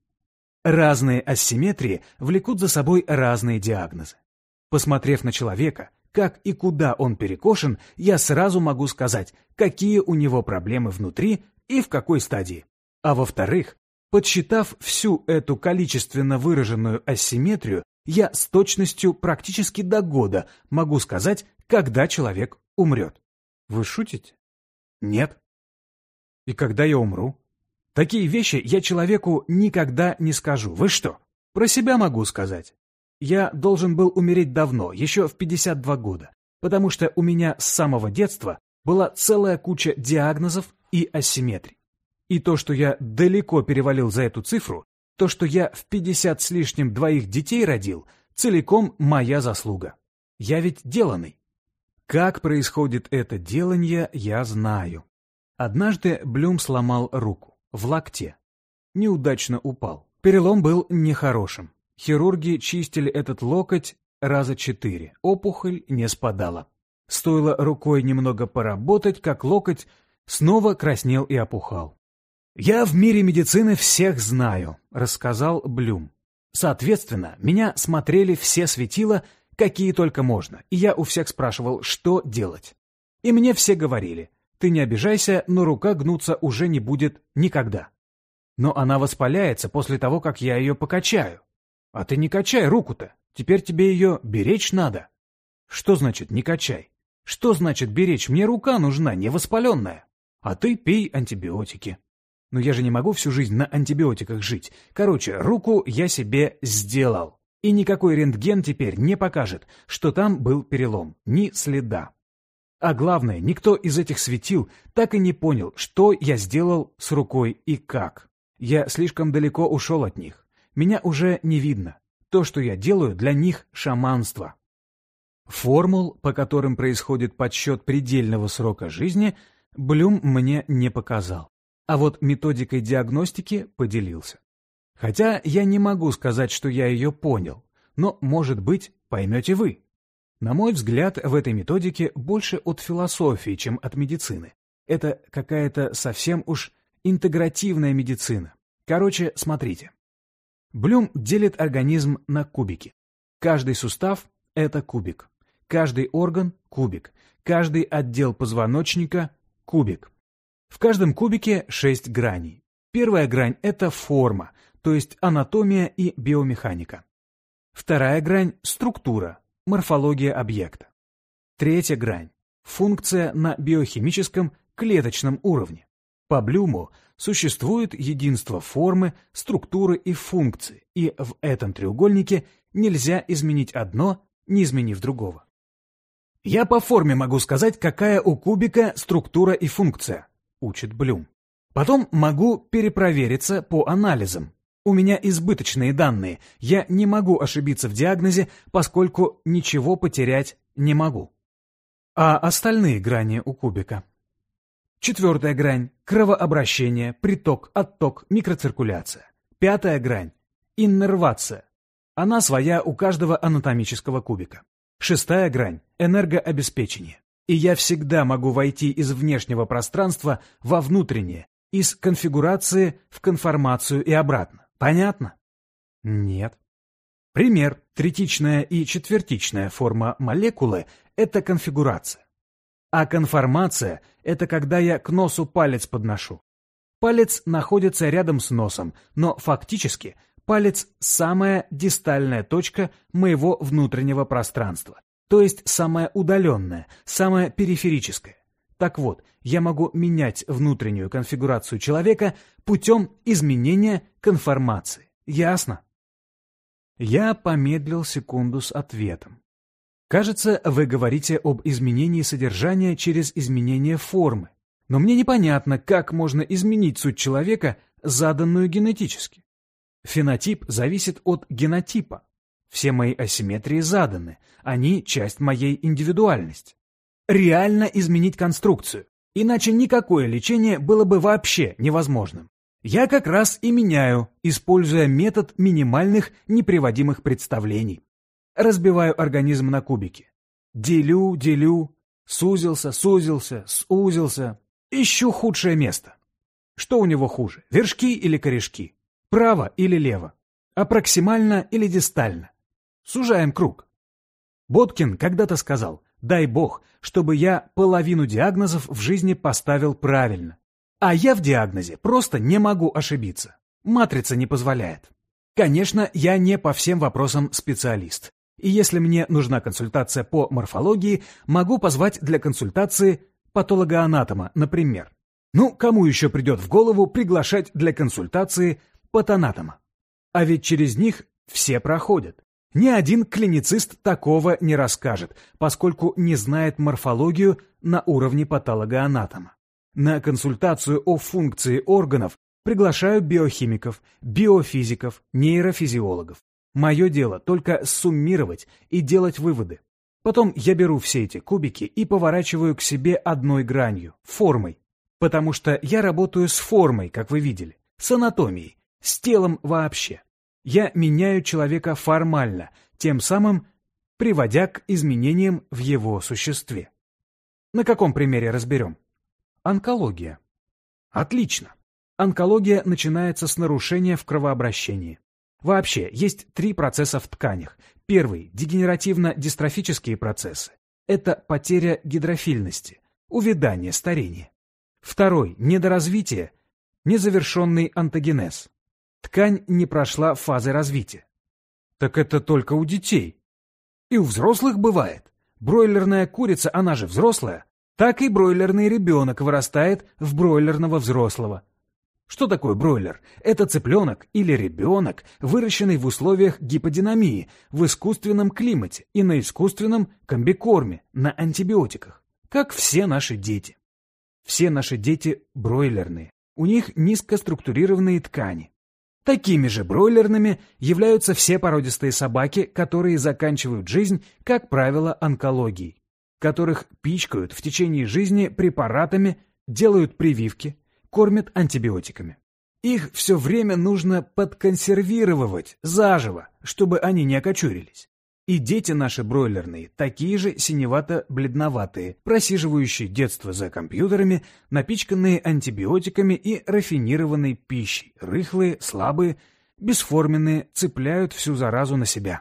Разные асимметрии влекут за собой разные диагнозы. Посмотрев на человека, как и куда он перекошен, я сразу могу сказать, какие у него проблемы внутри и в какой стадии. А во-вторых, подсчитав всю эту количественно выраженную асимметрию, я с точностью практически до года могу сказать, когда человек умрет. Вы шутите? Нет. И когда я умру? Такие вещи я человеку никогда не скажу. Вы что? Про себя могу сказать. Я должен был умереть давно, еще в 52 года, потому что у меня с самого детства была целая куча диагнозов и асимметрий. И то, что я далеко перевалил за эту цифру, то, что я в 50 с лишним двоих детей родил, целиком моя заслуга. Я ведь деланный. Как происходит это деланье, я знаю. Однажды Блюм сломал руку, в локте. Неудачно упал. Перелом был нехорошим. Хирурги чистили этот локоть раза четыре. Опухоль не спадала. Стоило рукой немного поработать, как локоть снова краснел и опухал. «Я в мире медицины всех знаю», — рассказал Блюм. «Соответственно, меня смотрели все светила, какие только можно, и я у всех спрашивал, что делать. И мне все говорили, ты не обижайся, но рука гнуться уже не будет никогда. Но она воспаляется после того, как я ее покачаю. А ты не качай руку-то, теперь тебе ее беречь надо. Что значит «не качай»? Что значит беречь? Мне рука нужна, не воспаленная. А ты пей антибиотики. Но я же не могу всю жизнь на антибиотиках жить. Короче, руку я себе сделал. И никакой рентген теперь не покажет, что там был перелом. Ни следа. А главное, никто из этих светил так и не понял, что я сделал с рукой и как. Я слишком далеко ушел от них. Меня уже не видно. То, что я делаю, для них шаманство. Формул, по которым происходит подсчет предельного срока жизни, Блюм мне не показал а вот методикой диагностики поделился. Хотя я не могу сказать, что я ее понял, но, может быть, поймете вы. На мой взгляд, в этой методике больше от философии, чем от медицины. Это какая-то совсем уж интегративная медицина. Короче, смотрите. Блюм делит организм на кубики. Каждый сустав – это кубик. Каждый орган – кубик. Каждый отдел позвоночника – кубик. В каждом кубике шесть граней. Первая грань – это форма, то есть анатомия и биомеханика. Вторая грань – структура, морфология объекта. Третья грань – функция на биохимическом клеточном уровне. По Блюму существует единство формы, структуры и функции, и в этом треугольнике нельзя изменить одно, не изменив другого. Я по форме могу сказать, какая у кубика структура и функция учит Блюм. Потом могу перепровериться по анализам. У меня избыточные данные, я не могу ошибиться в диагнозе, поскольку ничего потерять не могу. А остальные грани у кубика? Четвертая грань – кровообращение, приток, отток, микроциркуляция. Пятая грань – иннервация. Она своя у каждого анатомического кубика. Шестая грань – энергообеспечение и я всегда могу войти из внешнего пространства во внутреннее, из конфигурации в конформацию и обратно. Понятно? Нет. Пример. Третичная и четвертичная форма молекулы – это конфигурация. А конформация — это когда я к носу палец подношу. Палец находится рядом с носом, но фактически палец — самая дистальная точка моего внутреннего пространства, то есть самая удаленная, самая периферическая. Так вот, я могу менять внутреннюю конфигурацию человека путем изменения конформации. Ясно? Я помедлил секунду с ответом. Кажется, вы говорите об изменении содержания через изменение формы. Но мне непонятно, как можно изменить суть человека, заданную генетически. Фенотип зависит от генотипа. Все мои асимметрии заданы, они часть моей индивидуальности. Реально изменить конструкцию, иначе никакое лечение было бы вообще невозможным. Я как раз и меняю, используя метод минимальных неприводимых представлений. Разбиваю организм на кубики. Делю, делю, сузился, сузился, сузился. Ищу худшее место. Что у него хуже, вершки или корешки? Право или лево? Аппроксимально или дистально? Сужаем круг. Боткин когда-то сказал, дай бог, чтобы я половину диагнозов в жизни поставил правильно. А я в диагнозе просто не могу ошибиться. Матрица не позволяет. Конечно, я не по всем вопросам специалист. И если мне нужна консультация по морфологии, могу позвать для консультации патологоанатома, например. Ну, кому еще придет в голову приглашать для консультации патанатома? А ведь через них все проходят. Ни один клиницист такого не расскажет, поскольку не знает морфологию на уровне патологоанатома. На консультацию о функции органов приглашаю биохимиков, биофизиков, нейрофизиологов. Мое дело только суммировать и делать выводы. Потом я беру все эти кубики и поворачиваю к себе одной гранью, формой. Потому что я работаю с формой, как вы видели, с анатомией, с телом вообще. Я меняю человека формально, тем самым приводя к изменениям в его существе. На каком примере разберем? Онкология. Отлично. Онкология начинается с нарушения в кровообращении. Вообще, есть три процесса в тканях. Первый – дегенеративно-дистрофические процессы. Это потеря гидрофильности, увядание, старение. Второй – недоразвитие, незавершенный антогенез. Ткань не прошла фазы развития. Так это только у детей. И у взрослых бывает. Бройлерная курица, она же взрослая, так и бройлерный ребенок вырастает в бройлерного взрослого. Что такое бройлер? Это цыпленок или ребенок, выращенный в условиях гиподинамии, в искусственном климате и на искусственном комбикорме, на антибиотиках, как все наши дети. Все наши дети бройлерные, у них низкоструктурированные ткани. Такими же бройлерными являются все породистые собаки, которые заканчивают жизнь, как правило, онкологией которых пичкают в течение жизни препаратами, делают прививки, кормят антибиотиками. Их все время нужно подконсервировать заживо, чтобы они не окочурились. И дети наши бройлерные, такие же синевато-бледноватые, просиживающие детство за компьютерами, напичканные антибиотиками и рафинированной пищей, рыхлые, слабые, бесформенные, цепляют всю заразу на себя.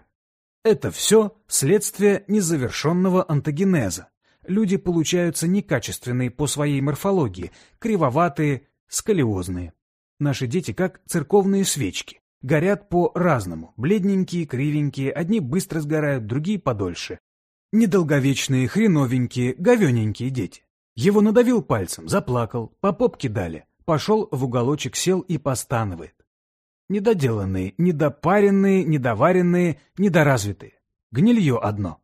Это все следствие незавершенного антогенеза. Люди получаются некачественные по своей морфологии, кривоватые, сколиозные. Наши дети как церковные свечки. Горят по-разному, бледненькие, кривенькие, одни быстро сгорают, другие подольше. Недолговечные, хреновенькие, говененькие дети. Его надавил пальцем, заплакал, по попке дали, пошел в уголочек, сел и постанывает недоделанные, недопаренные, недоваренные, недоразвитые. Гнилье одно.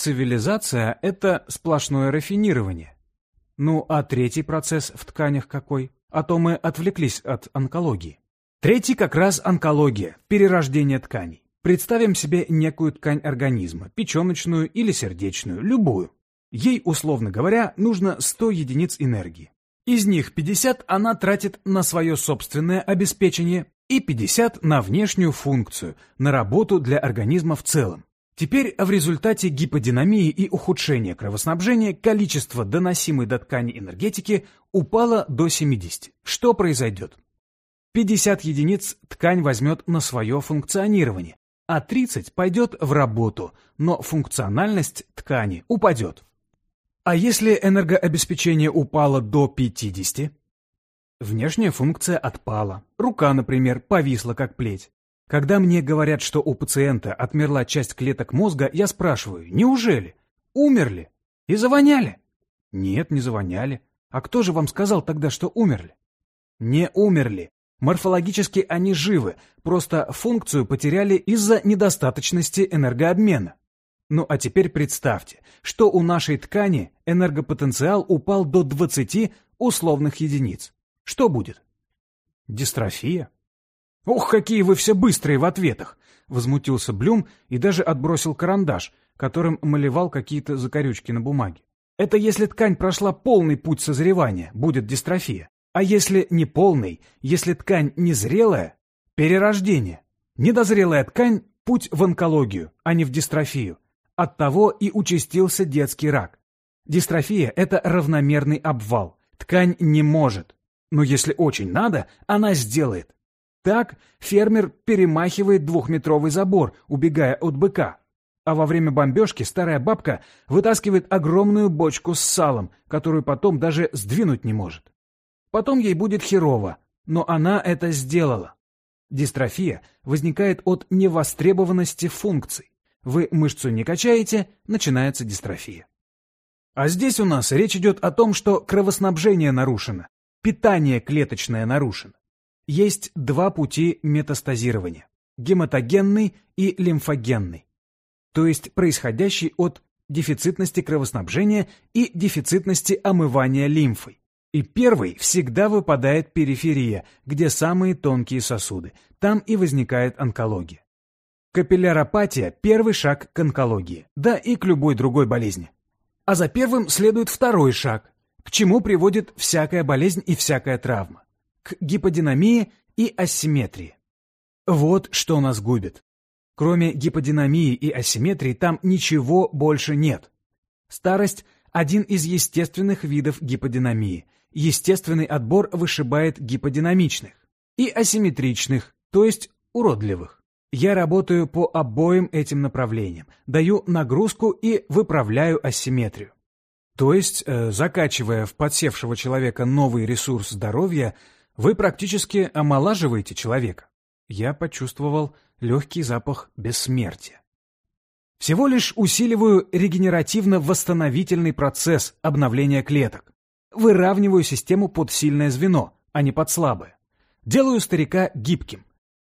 Цивилизация — это сплошное рафинирование. Ну а третий процесс в тканях какой? А то мы отвлеклись от онкологии. Третий как раз онкология, перерождение тканей. Представим себе некую ткань организма, печеночную или сердечную, любую. Ей, условно говоря, нужно 100 единиц энергии. Из них 50 она тратит на свое собственное обеспечение, и 50 на внешнюю функцию, на работу для организма в целом. Теперь в результате гиподинамии и ухудшения кровоснабжения количество доносимой до ткани энергетики упало до 70. Что произойдет? 50 единиц ткань возьмет на свое функционирование, а 30 пойдет в работу, но функциональность ткани упадет. А если энергообеспечение упало до 50? Внешняя функция отпала. Рука, например, повисла как плеть. Когда мне говорят, что у пациента отмерла часть клеток мозга, я спрашиваю, неужели? Умерли? И завоняли? Нет, не завоняли. А кто же вам сказал тогда, что умерли? Не умерли. Морфологически они живы, просто функцию потеряли из-за недостаточности энергообмена. Ну а теперь представьте, что у нашей ткани энергопотенциал упал до 20 условных единиц. Что будет? Дистрофия. «Ох, какие вы все быстрые в ответах!» — возмутился Блюм и даже отбросил карандаш, которым малевал какие-то закорючки на бумаге. «Это если ткань прошла полный путь созревания, будет дистрофия. А если не полный, если ткань незрелая — перерождение. Недозрелая ткань — путь в онкологию, а не в дистрофию. Оттого и участился детский рак. Дистрофия — это равномерный обвал. Ткань не может. Но если очень надо, она сделает. Так фермер перемахивает двухметровый забор, убегая от быка. А во время бомбежки старая бабка вытаскивает огромную бочку с салом, которую потом даже сдвинуть не может. Потом ей будет херово, но она это сделала. Дистрофия возникает от невостребованности функций. Вы мышцу не качаете, начинается дистрофия. А здесь у нас речь идет о том, что кровоснабжение нарушено, питание клеточное нарушено. Есть два пути метастазирования – гематогенный и лимфогенный, то есть происходящий от дефицитности кровоснабжения и дефицитности омывания лимфой. И первый всегда выпадает периферия, где самые тонкие сосуды. Там и возникает онкология. Капилляропатия – первый шаг к онкологии, да и к любой другой болезни. А за первым следует второй шаг, к чему приводит всякая болезнь и всякая травма. К гиподинамии и асимметрии. Вот что нас губит. Кроме гиподинамии и асимметрии там ничего больше нет. Старость – один из естественных видов гиподинамии – естественный отбор вышибает гиподинамичных и асимметричных, то есть уродливых. Я работаю по обоим этим направлениям, даю нагрузку и выправляю асимметрию. То есть, э, закачивая в подсевшего человека новый ресурс здоровья, вы практически омолаживаете человека. Я почувствовал легкий запах бессмертия. Всего лишь усиливаю регенеративно-восстановительный процесс обновления клеток. Выравниваю систему под сильное звено, а не под слабое. Делаю старика гибким.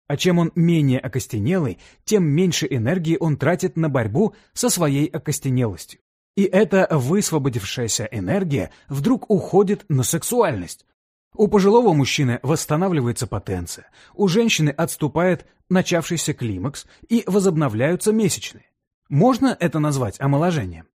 А чем он менее окостенелый, тем меньше энергии он тратит на борьбу со своей окостенелостью. И эта высвободившаяся энергия вдруг уходит на сексуальность. У пожилого мужчины восстанавливается потенция, у женщины отступает начавшийся климакс и возобновляются месячные. Можно это назвать омоложением?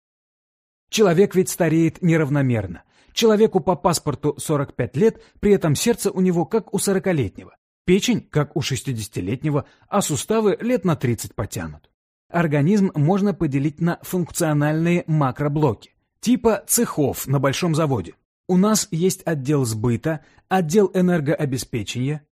Человек ведь стареет неравномерно, Человеку по паспорту 45 лет, при этом сердце у него как у 40-летнего, печень как у 60-летнего, а суставы лет на 30 потянут. Организм можно поделить на функциональные макроблоки, типа цехов на большом заводе. У нас есть отдел сбыта, отдел энергообеспечения,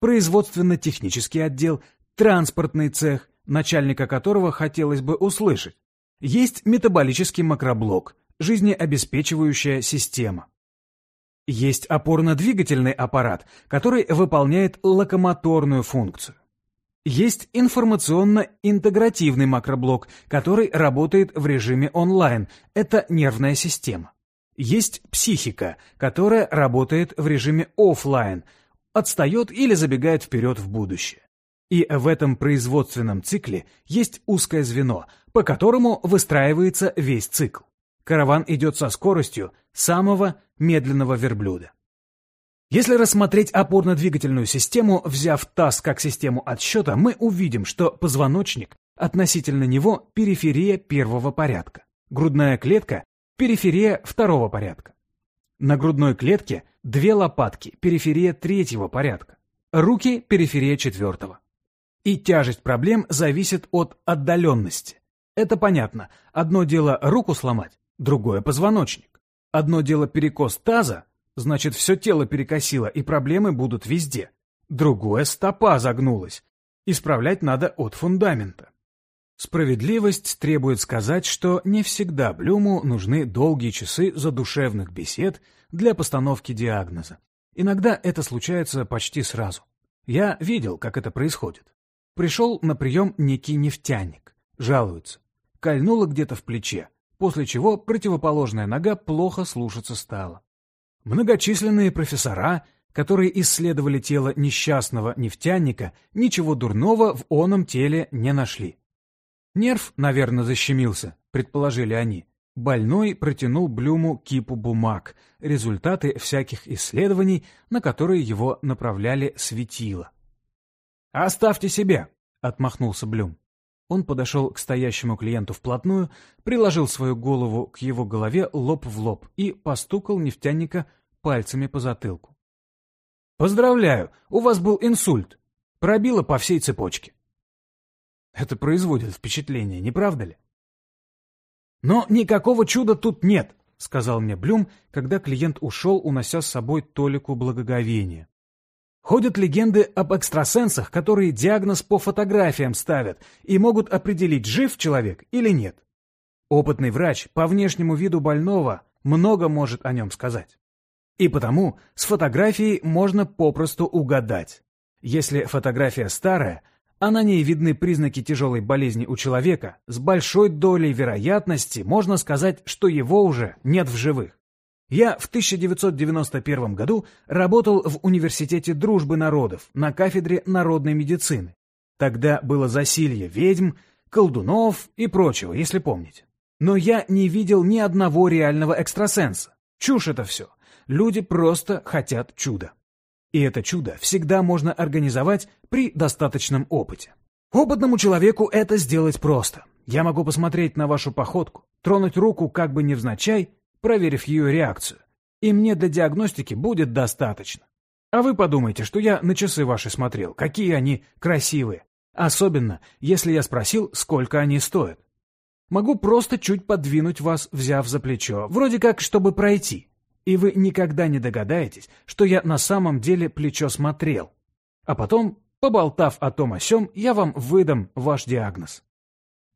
производственно-технический отдел, транспортный цех, начальника которого хотелось бы услышать. Есть метаболический макроблок, жизнеобеспечивающая система. Есть опорно-двигательный аппарат, который выполняет локомоторную функцию. Есть информационно-интегративный макроблок, который работает в режиме онлайн. Это нервная система. Есть психика, которая работает в режиме офлайн, отстает или забегает вперед в будущее. И в этом производственном цикле есть узкое звено, по которому выстраивается весь цикл. Караван идет со скоростью самого медленного верблюда. Если рассмотреть опорно-двигательную систему, взяв таз как систему отсчета, мы увидим, что позвоночник, относительно него периферия первого порядка, грудная клетка – периферия второго порядка. На грудной клетке две лопатки – периферия третьего порядка, руки – периферия четвертого. И тяжесть проблем зависит от отдаленности. Это понятно. Одно дело руку сломать, другое — позвоночник. Одно дело перекос таза, значит, все тело перекосило, и проблемы будут везде. Другое — стопа загнулась. Исправлять надо от фундамента. Справедливость требует сказать, что не всегда Блюму нужны долгие часы задушевных бесед для постановки диагноза. Иногда это случается почти сразу. Я видел, как это происходит. Пришел на прием некий нефтяник. Жалуется. Кольнуло где-то в плече, после чего противоположная нога плохо слушаться стала. Многочисленные профессора, которые исследовали тело несчастного нефтяника, ничего дурного в оном теле не нашли. Нерв, наверное, защемился, предположили они. Больной протянул Блюму кипу бумаг, результаты всяких исследований, на которые его направляли светило. «Оставьте себе!» — отмахнулся Блюм. Он подошел к стоящему клиенту вплотную, приложил свою голову к его голове лоб в лоб и постукал нефтяника пальцами по затылку. «Поздравляю, у вас был инсульт. Пробило по всей цепочке. Это производит впечатление, не правда ли? Но никакого чуда тут нет, сказал мне Блюм, когда клиент ушел, унося с собой толику благоговения. Ходят легенды об экстрасенсах, которые диагноз по фотографиям ставят и могут определить, жив человек или нет. Опытный врач по внешнему виду больного много может о нем сказать. И потому с фотографией можно попросту угадать. Если фотография старая, а на ней видны признаки тяжелой болезни у человека, с большой долей вероятности можно сказать, что его уже нет в живых. Я в 1991 году работал в Университете дружбы народов на кафедре народной медицины. Тогда было засилье ведьм, колдунов и прочего, если помните. Но я не видел ни одного реального экстрасенса. Чушь это все. Люди просто хотят чуда. И это чудо всегда можно организовать при достаточном опыте. Опытному человеку это сделать просто. Я могу посмотреть на вашу походку, тронуть руку как бы невзначай, проверив ее реакцию. И мне для диагностики будет достаточно. А вы подумайте, что я на часы ваши смотрел, какие они красивые. Особенно, если я спросил, сколько они стоят. Могу просто чуть подвинуть вас, взяв за плечо, вроде как, чтобы пройти и вы никогда не догадаетесь, что я на самом деле плечо смотрел. А потом, поболтав о том о сём, я вам выдам ваш диагноз.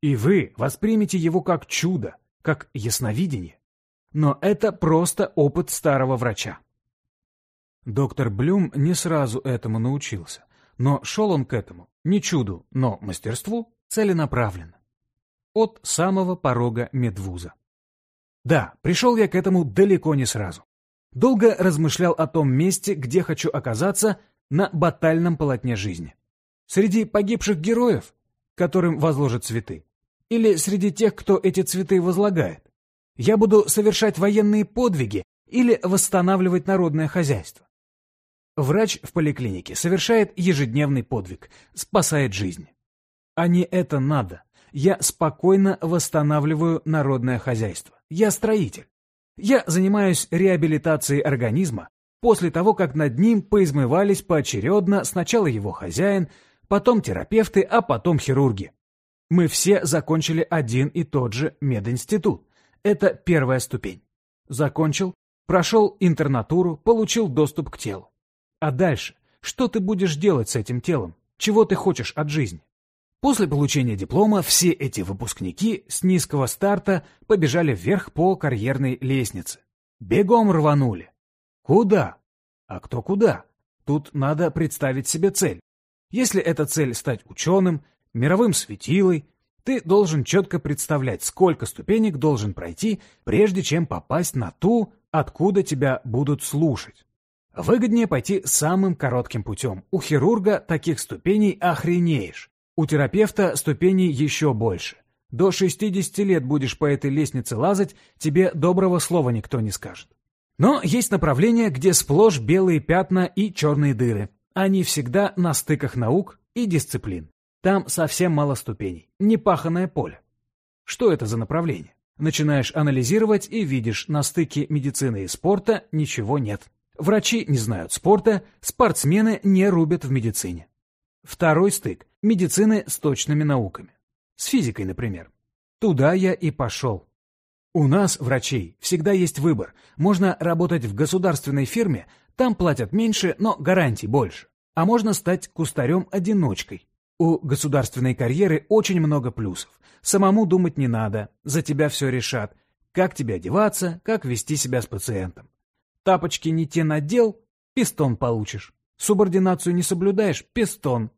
И вы воспримете его как чудо, как ясновидение. Но это просто опыт старого врача. Доктор Блюм не сразу этому научился, но шел он к этому, не чуду, но мастерству целенаправленно. От самого порога медвуза. Да, пришел я к этому далеко не сразу. Долго размышлял о том месте, где хочу оказаться на батальном полотне жизни. Среди погибших героев, которым возложат цветы, или среди тех, кто эти цветы возлагает. Я буду совершать военные подвиги или восстанавливать народное хозяйство. Врач в поликлинике совершает ежедневный подвиг, спасает жизнь. А не это надо. Я спокойно восстанавливаю народное хозяйство. Я строитель. Я занимаюсь реабилитацией организма после того, как над ним поизмывались поочередно сначала его хозяин, потом терапевты, а потом хирурги. Мы все закончили один и тот же мединститут. Это первая ступень. Закончил, прошел интернатуру, получил доступ к телу. А дальше? Что ты будешь делать с этим телом? Чего ты хочешь от жизни? После получения диплома все эти выпускники с низкого старта побежали вверх по карьерной лестнице. Бегом рванули. Куда? А кто куда? Тут надо представить себе цель. Если эта цель стать ученым, мировым светилой, ты должен четко представлять, сколько ступенек должен пройти, прежде чем попасть на ту, откуда тебя будут слушать. Выгоднее пойти самым коротким путем. У хирурга таких ступеней охренеешь. У терапевта ступеней еще больше. До 60 лет будешь по этой лестнице лазать, тебе доброго слова никто не скажет. Но есть направления, где сплошь белые пятна и черные дыры. Они всегда на стыках наук и дисциплин. Там совсем мало ступеней. Непаханное поле. Что это за направление? Начинаешь анализировать и видишь, на стыке медицины и спорта ничего нет. Врачи не знают спорта, спортсмены не рубят в медицине. Второй стык – медицины с точными науками. С физикой, например. Туда я и пошел. У нас, врачей, всегда есть выбор. Можно работать в государственной фирме, там платят меньше, но гарантий больше. А можно стать кустарем-одиночкой. У государственной карьеры очень много плюсов. Самому думать не надо, за тебя все решат. Как тебе одеваться, как вести себя с пациентом. Тапочки не те надел — пистон получишь. Субординацию не соблюдаешь — пистон.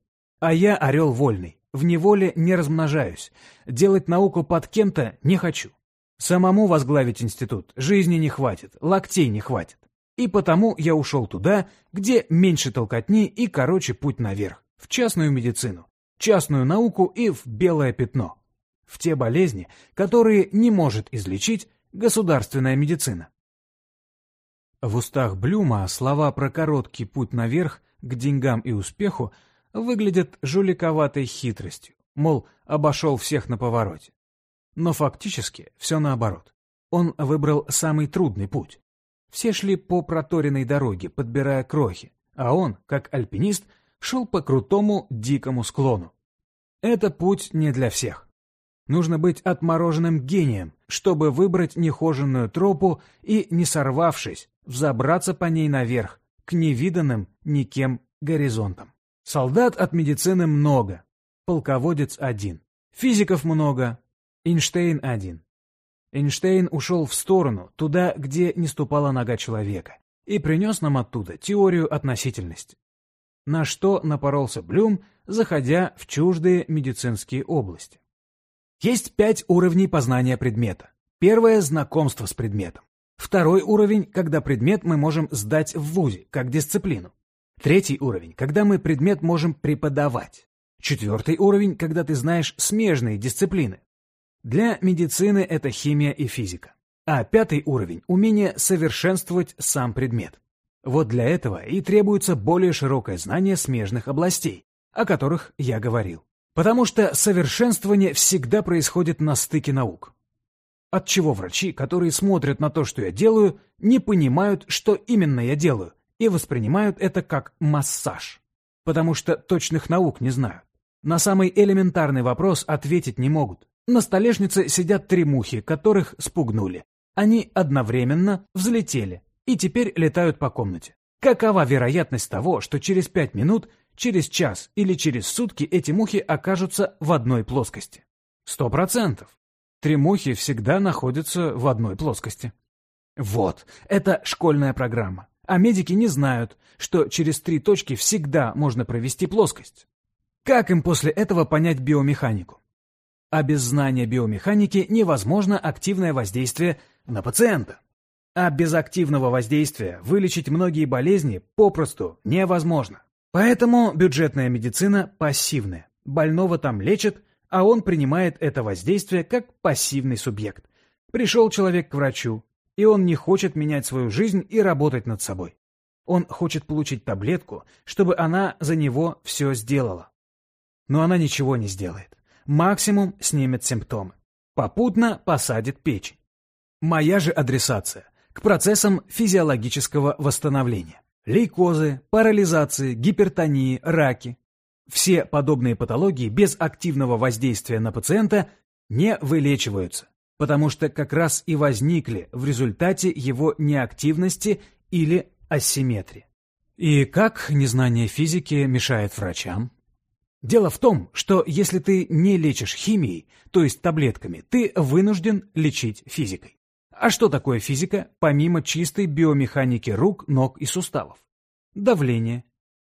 А я орел вольный, в неволе не размножаюсь. Делать науку под кем-то не хочу. Самому возглавить институт жизни не хватит, локтей не хватит. И потому я ушел туда, где меньше толкотни и короче путь наверх, в частную медицину, частную науку и в белое пятно. В те болезни, которые не может излечить государственная медицина. В устах Блюма слова про короткий путь наверх к деньгам и успеху выглядят жуликоватой хитростью, мол, обошел всех на повороте. Но фактически все наоборот. Он выбрал самый трудный путь. Все шли по проторенной дороге, подбирая крохи, а он, как альпинист, шел по крутому дикому склону. Это путь не для всех. Нужно быть отмороженным гением, чтобы выбрать нехоженную тропу и, не сорвавшись, взобраться по ней наверх, к невиданным никем горизонтам. Солдат от медицины много, полководец один. Физиков много, Эйнштейн один. Эйнштейн ушел в сторону, туда, где не ступала нога человека, и принес нам оттуда теорию относительности. На что напоролся Блюм, заходя в чуждые медицинские области. Есть пять уровней познания предмета. Первое — знакомство с предметом. Второй уровень, когда предмет мы можем сдать в ВУЗе, как дисциплину. Третий уровень, когда мы предмет можем преподавать. Четвертый уровень, когда ты знаешь смежные дисциплины. Для медицины это химия и физика. А пятый уровень – умение совершенствовать сам предмет. Вот для этого и требуется более широкое знание смежных областей, о которых я говорил. Потому что совершенствование всегда происходит на стыке наук. Отчего врачи, которые смотрят на то, что я делаю, не понимают, что именно я делаю, и воспринимают это как массаж. Потому что точных наук не знают. На самый элементарный вопрос ответить не могут. На столешнице сидят три мухи, которых спугнули. Они одновременно взлетели и теперь летают по комнате. Какова вероятность того, что через пять минут, через час или через сутки эти мухи окажутся в одной плоскости? Сто процентов. Три мухи всегда находятся в одной плоскости. Вот, это школьная программа. А медики не знают, что через три точки всегда можно провести плоскость. Как им после этого понять биомеханику? А без знания биомеханики невозможно активное воздействие на пациента. А без активного воздействия вылечить многие болезни попросту невозможно. Поэтому бюджетная медицина пассивная. Больного там лечат, а он принимает это воздействие как пассивный субъект. Пришел человек к врачу, и он не хочет менять свою жизнь и работать над собой. Он хочет получить таблетку, чтобы она за него все сделала. Но она ничего не сделает. Максимум снимет симптомы. Попутно посадит печень. Моя же адресация к процессам физиологического восстановления. Лейкозы, парализации, гипертонии, раки. Все подобные патологии без активного воздействия на пациента не вылечиваются потому что как раз и возникли в результате его неактивности или асимметрии. И как незнание физики мешает врачам? Дело в том, что если ты не лечишь химией, то есть таблетками, ты вынужден лечить физикой. А что такое физика, помимо чистой биомеханики рук, ног и суставов? Давление,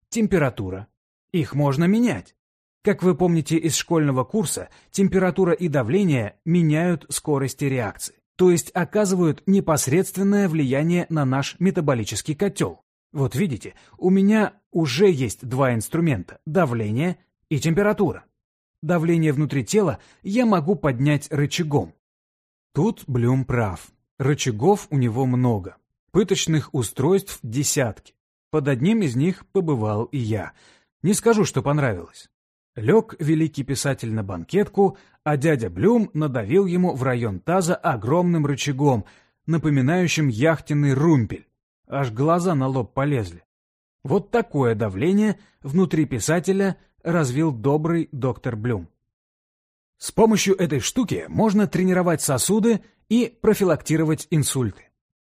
температура. Их можно менять. Как вы помните из школьного курса, температура и давление меняют скорости реакции, то есть оказывают непосредственное влияние на наш метаболический котел. Вот видите, у меня уже есть два инструмента – давление и температура. Давление внутри тела я могу поднять рычагом. Тут Блюм прав. Рычагов у него много. Пыточных устройств десятки. Под одним из них побывал и я. Не скажу, что понравилось. Лег великий писатель на банкетку, а дядя Блюм надавил ему в район таза огромным рычагом, напоминающим яхтенный румпель. Аж глаза на лоб полезли. Вот такое давление внутри писателя развил добрый доктор Блюм. С помощью этой штуки можно тренировать сосуды и профилактировать инсульты.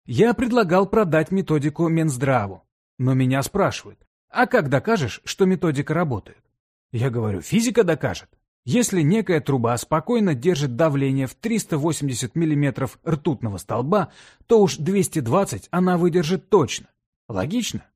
Я предлагал продать методику Менздраву, но меня спрашивают, а как докажешь, что методика работает? Я говорю, физика докажет. Если некая труба спокойно держит давление в 380 мм ртутного столба, то уж 220 она выдержит точно. Логично?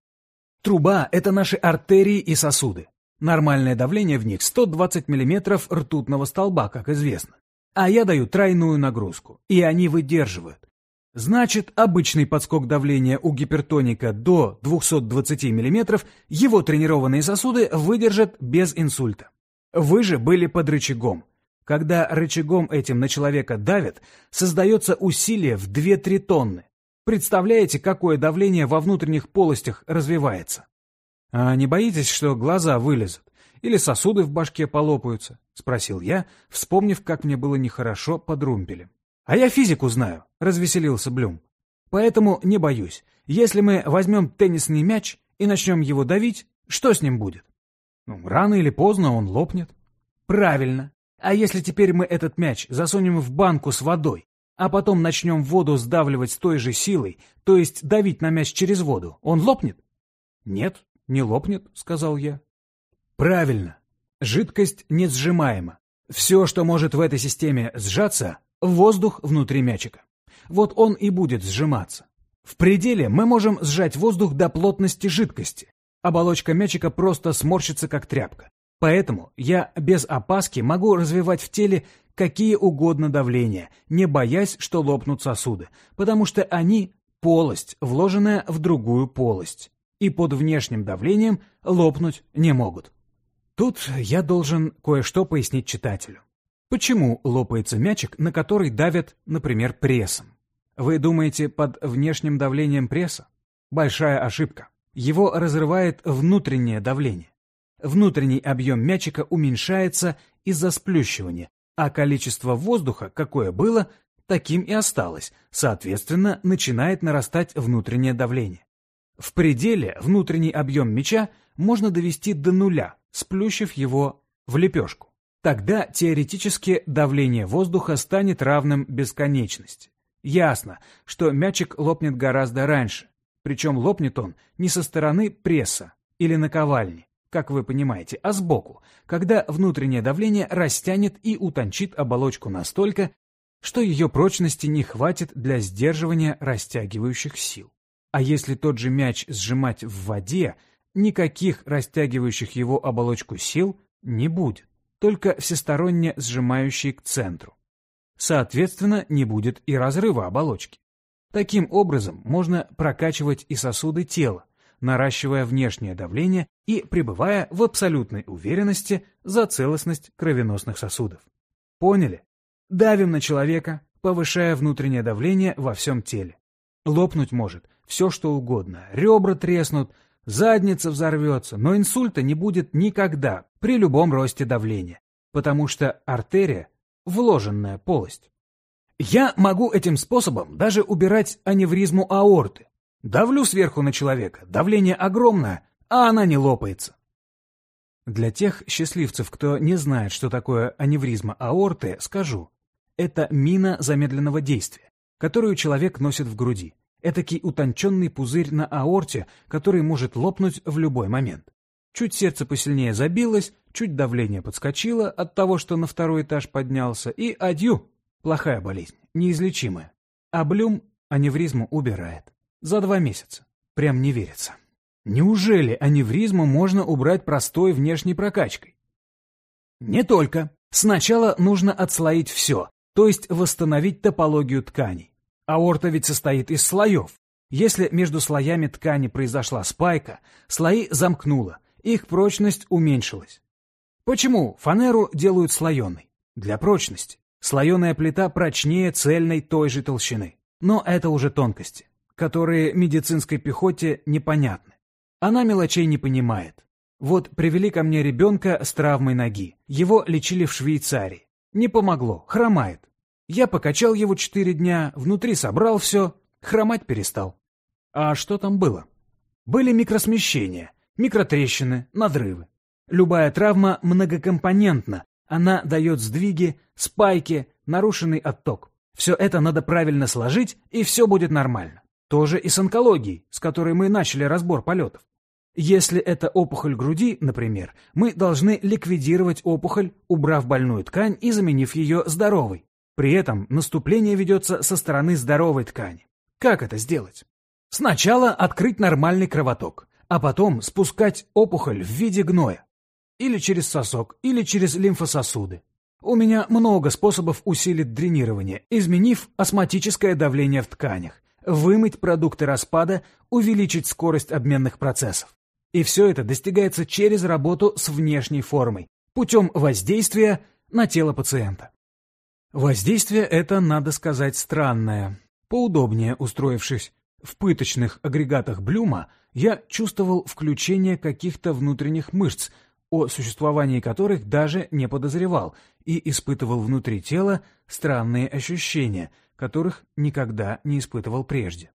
Труба — это наши артерии и сосуды. Нормальное давление в них 120 мм ртутного столба, как известно. А я даю тройную нагрузку, и они выдерживают. Значит, обычный подскок давления у гипертоника до 220 мм его тренированные сосуды выдержат без инсульта. Вы же были под рычагом. Когда рычагом этим на человека давят, создается усилие в 2-3 тонны. Представляете, какое давление во внутренних полостях развивается? А не боитесь, что глаза вылезут? Или сосуды в башке полопаются? Спросил я, вспомнив, как мне было нехорошо под румпелем. А я физику знаю, развеселился Блюм. Поэтому не боюсь. Если мы возьмем теннисный мяч и начнем его давить, что с ним будет? Ну, рано или поздно он лопнет. Правильно. А если теперь мы этот мяч засунем в банку с водой, а потом начнем воду сдавливать с той же силой, то есть давить на мяч через воду, он лопнет? Нет, не лопнет, сказал я. Правильно. Жидкость не сжимаема. Все, что может в этой системе сжаться, воздух внутри мячика. Вот он и будет сжиматься. В пределе мы можем сжать воздух до плотности жидкости. Оболочка мячика просто сморщится, как тряпка. Поэтому я без опаски могу развивать в теле какие угодно давления, не боясь, что лопнут сосуды, потому что они — полость, вложенная в другую полость, и под внешним давлением лопнуть не могут. Тут я должен кое-что пояснить читателю. Почему лопается мячик, на который давят, например, прессом? Вы думаете, под внешним давлением пресса? Большая ошибка. Его разрывает внутреннее давление. Внутренний объем мячика уменьшается из-за сплющивания, а количество воздуха, какое было, таким и осталось, соответственно, начинает нарастать внутреннее давление. В пределе внутренний объем мяча можно довести до нуля, сплющив его в лепешку. Тогда теоретически давление воздуха станет равным бесконечности. Ясно, что мячик лопнет гораздо раньше, причем лопнет он не со стороны пресса или наковальни, как вы понимаете, а сбоку, когда внутреннее давление растянет и утончит оболочку настолько, что ее прочности не хватит для сдерживания растягивающих сил. А если тот же мяч сжимать в воде, никаких растягивающих его оболочку сил не будет, только всесторонне сжимающие к центру. Соответственно, не будет и разрыва оболочки. Таким образом, можно прокачивать и сосуды тела, наращивая внешнее давление и пребывая в абсолютной уверенности за целостность кровеносных сосудов. Поняли? Давим на человека, повышая внутреннее давление во всем теле. Лопнуть может все, что угодно. Ребра треснут, задница взорвется, но инсульта не будет никогда при любом росте давления, потому что артерия – вложенная полость. Я могу этим способом даже убирать аневризму аорты. Давлю сверху на человека, давление огромное, а она не лопается. Для тех счастливцев, кто не знает, что такое аневризма аорты, скажу. Это мина замедленного действия, которую человек носит в груди. Этакий утонченный пузырь на аорте, который может лопнуть в любой момент. Чуть сердце посильнее забилось, чуть давление подскочило от того, что на второй этаж поднялся, и адью, Плохая болезнь, неизлечимая. А Блюм аневризму убирает. За два месяца. Прям не верится. Неужели аневризму можно убрать простой внешней прокачкой? Не только. Сначала нужно отслоить все, то есть восстановить топологию тканей. Аорта ведь состоит из слоев. Если между слоями ткани произошла спайка, слои замкнуло, их прочность уменьшилась. Почему фанеру делают слоеной? Для прочности. Слоеная плита прочнее цельной той же толщины. Но это уже тонкости, которые медицинской пехоте непонятны. Она мелочей не понимает. Вот привели ко мне ребенка с травмой ноги. Его лечили в Швейцарии. Не помогло, хромает. Я покачал его четыре дня, внутри собрал все, хромать перестал. А что там было? Были микросмещения, микротрещины, надрывы. Любая травма многокомпонентна, она дает сдвиги, спайки, нарушенный отток. Все это надо правильно сложить, и все будет нормально. Тоже и с онкологией, с которой мы начали разбор полетов. Если это опухоль груди, например, мы должны ликвидировать опухоль, убрав больную ткань и заменив ее здоровой. При этом наступление ведется со стороны здоровой ткани. Как это сделать? Сначала открыть нормальный кровоток, а потом спускать опухоль в виде гноя. Или через сосок, или через лимфососуды. У меня много способов усилить дренирование, изменив осмотическое давление в тканях, вымыть продукты распада, увеличить скорость обменных процессов. И все это достигается через работу с внешней формой, путем воздействия на тело пациента. Воздействие это, надо сказать, странное. Поудобнее устроившись в пыточных агрегатах Блюма, я чувствовал включение каких-то внутренних мышц, о существовании которых даже не подозревал, и испытывал внутри тела странные ощущения, которых никогда не испытывал прежде.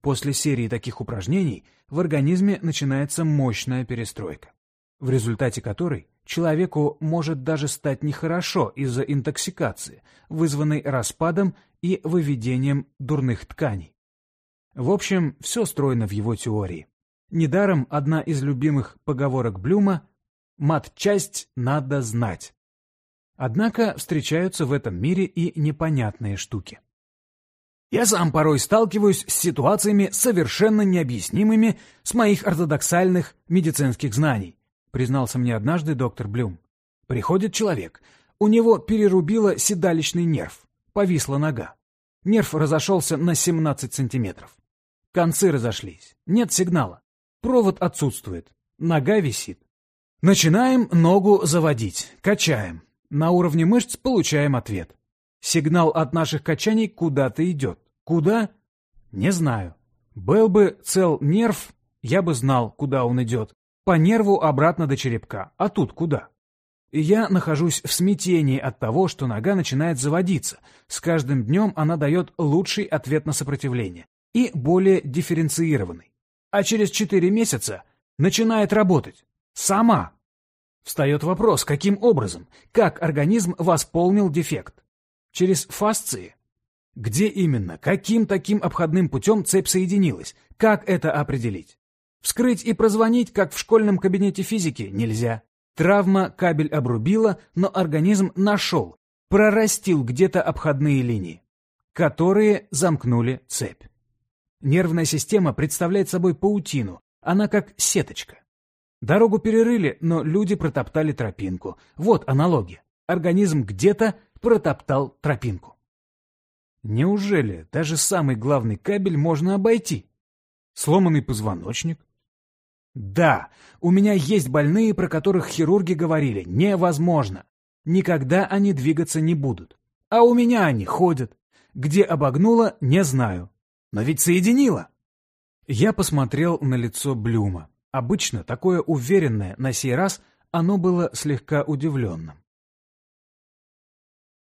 После серии таких упражнений в организме начинается мощная перестройка, в результате которой человеку может даже стать нехорошо из-за интоксикации, вызванной распадом и выведением дурных тканей. В общем, все стройно в его теории. Недаром одна из любимых поговорок Блюма «матчасть надо знать». Однако встречаются в этом мире и непонятные штуки. Я сам порой сталкиваюсь с ситуациями совершенно необъяснимыми с моих ортодоксальных медицинских знаний, признался мне однажды доктор Блюм. Приходит человек, у него перерубило седалищный нерв, повисла нога. Нерв разошелся на 17 сантиметров. Концы разошлись, нет сигнала. Провод отсутствует, нога висит. Начинаем ногу заводить, качаем. На уровне мышц получаем ответ. Сигнал от наших качаний куда-то идет. Куда? Не знаю. Был бы цел нерв, я бы знал, куда он идет. По нерву обратно до черепка. А тут куда? Я нахожусь в смятении от того, что нога начинает заводиться. С каждым днем она дает лучший ответ на сопротивление. И более дифференцированный. А через 4 месяца начинает работать. Сама. Встает вопрос, каким образом, как организм восполнил дефект? Через фасции? Где именно, каким таким обходным путем цепь соединилась? Как это определить? Вскрыть и прозвонить, как в школьном кабинете физики, нельзя. Травма кабель обрубила, но организм нашел, прорастил где-то обходные линии, которые замкнули цепь. Нервная система представляет собой паутину, она как сеточка. Дорогу перерыли, но люди протоптали тропинку. Вот аналогия. Организм где-то протоптал тропинку. Неужели даже самый главный кабель можно обойти? Сломанный позвоночник? Да, у меня есть больные, про которых хирурги говорили, невозможно. Никогда они двигаться не будут. А у меня они ходят. Где обогнуло, не знаю. Но ведь соединила. Я посмотрел на лицо Блюма. Обычно такое уверенное, на сей раз оно было слегка удивленным.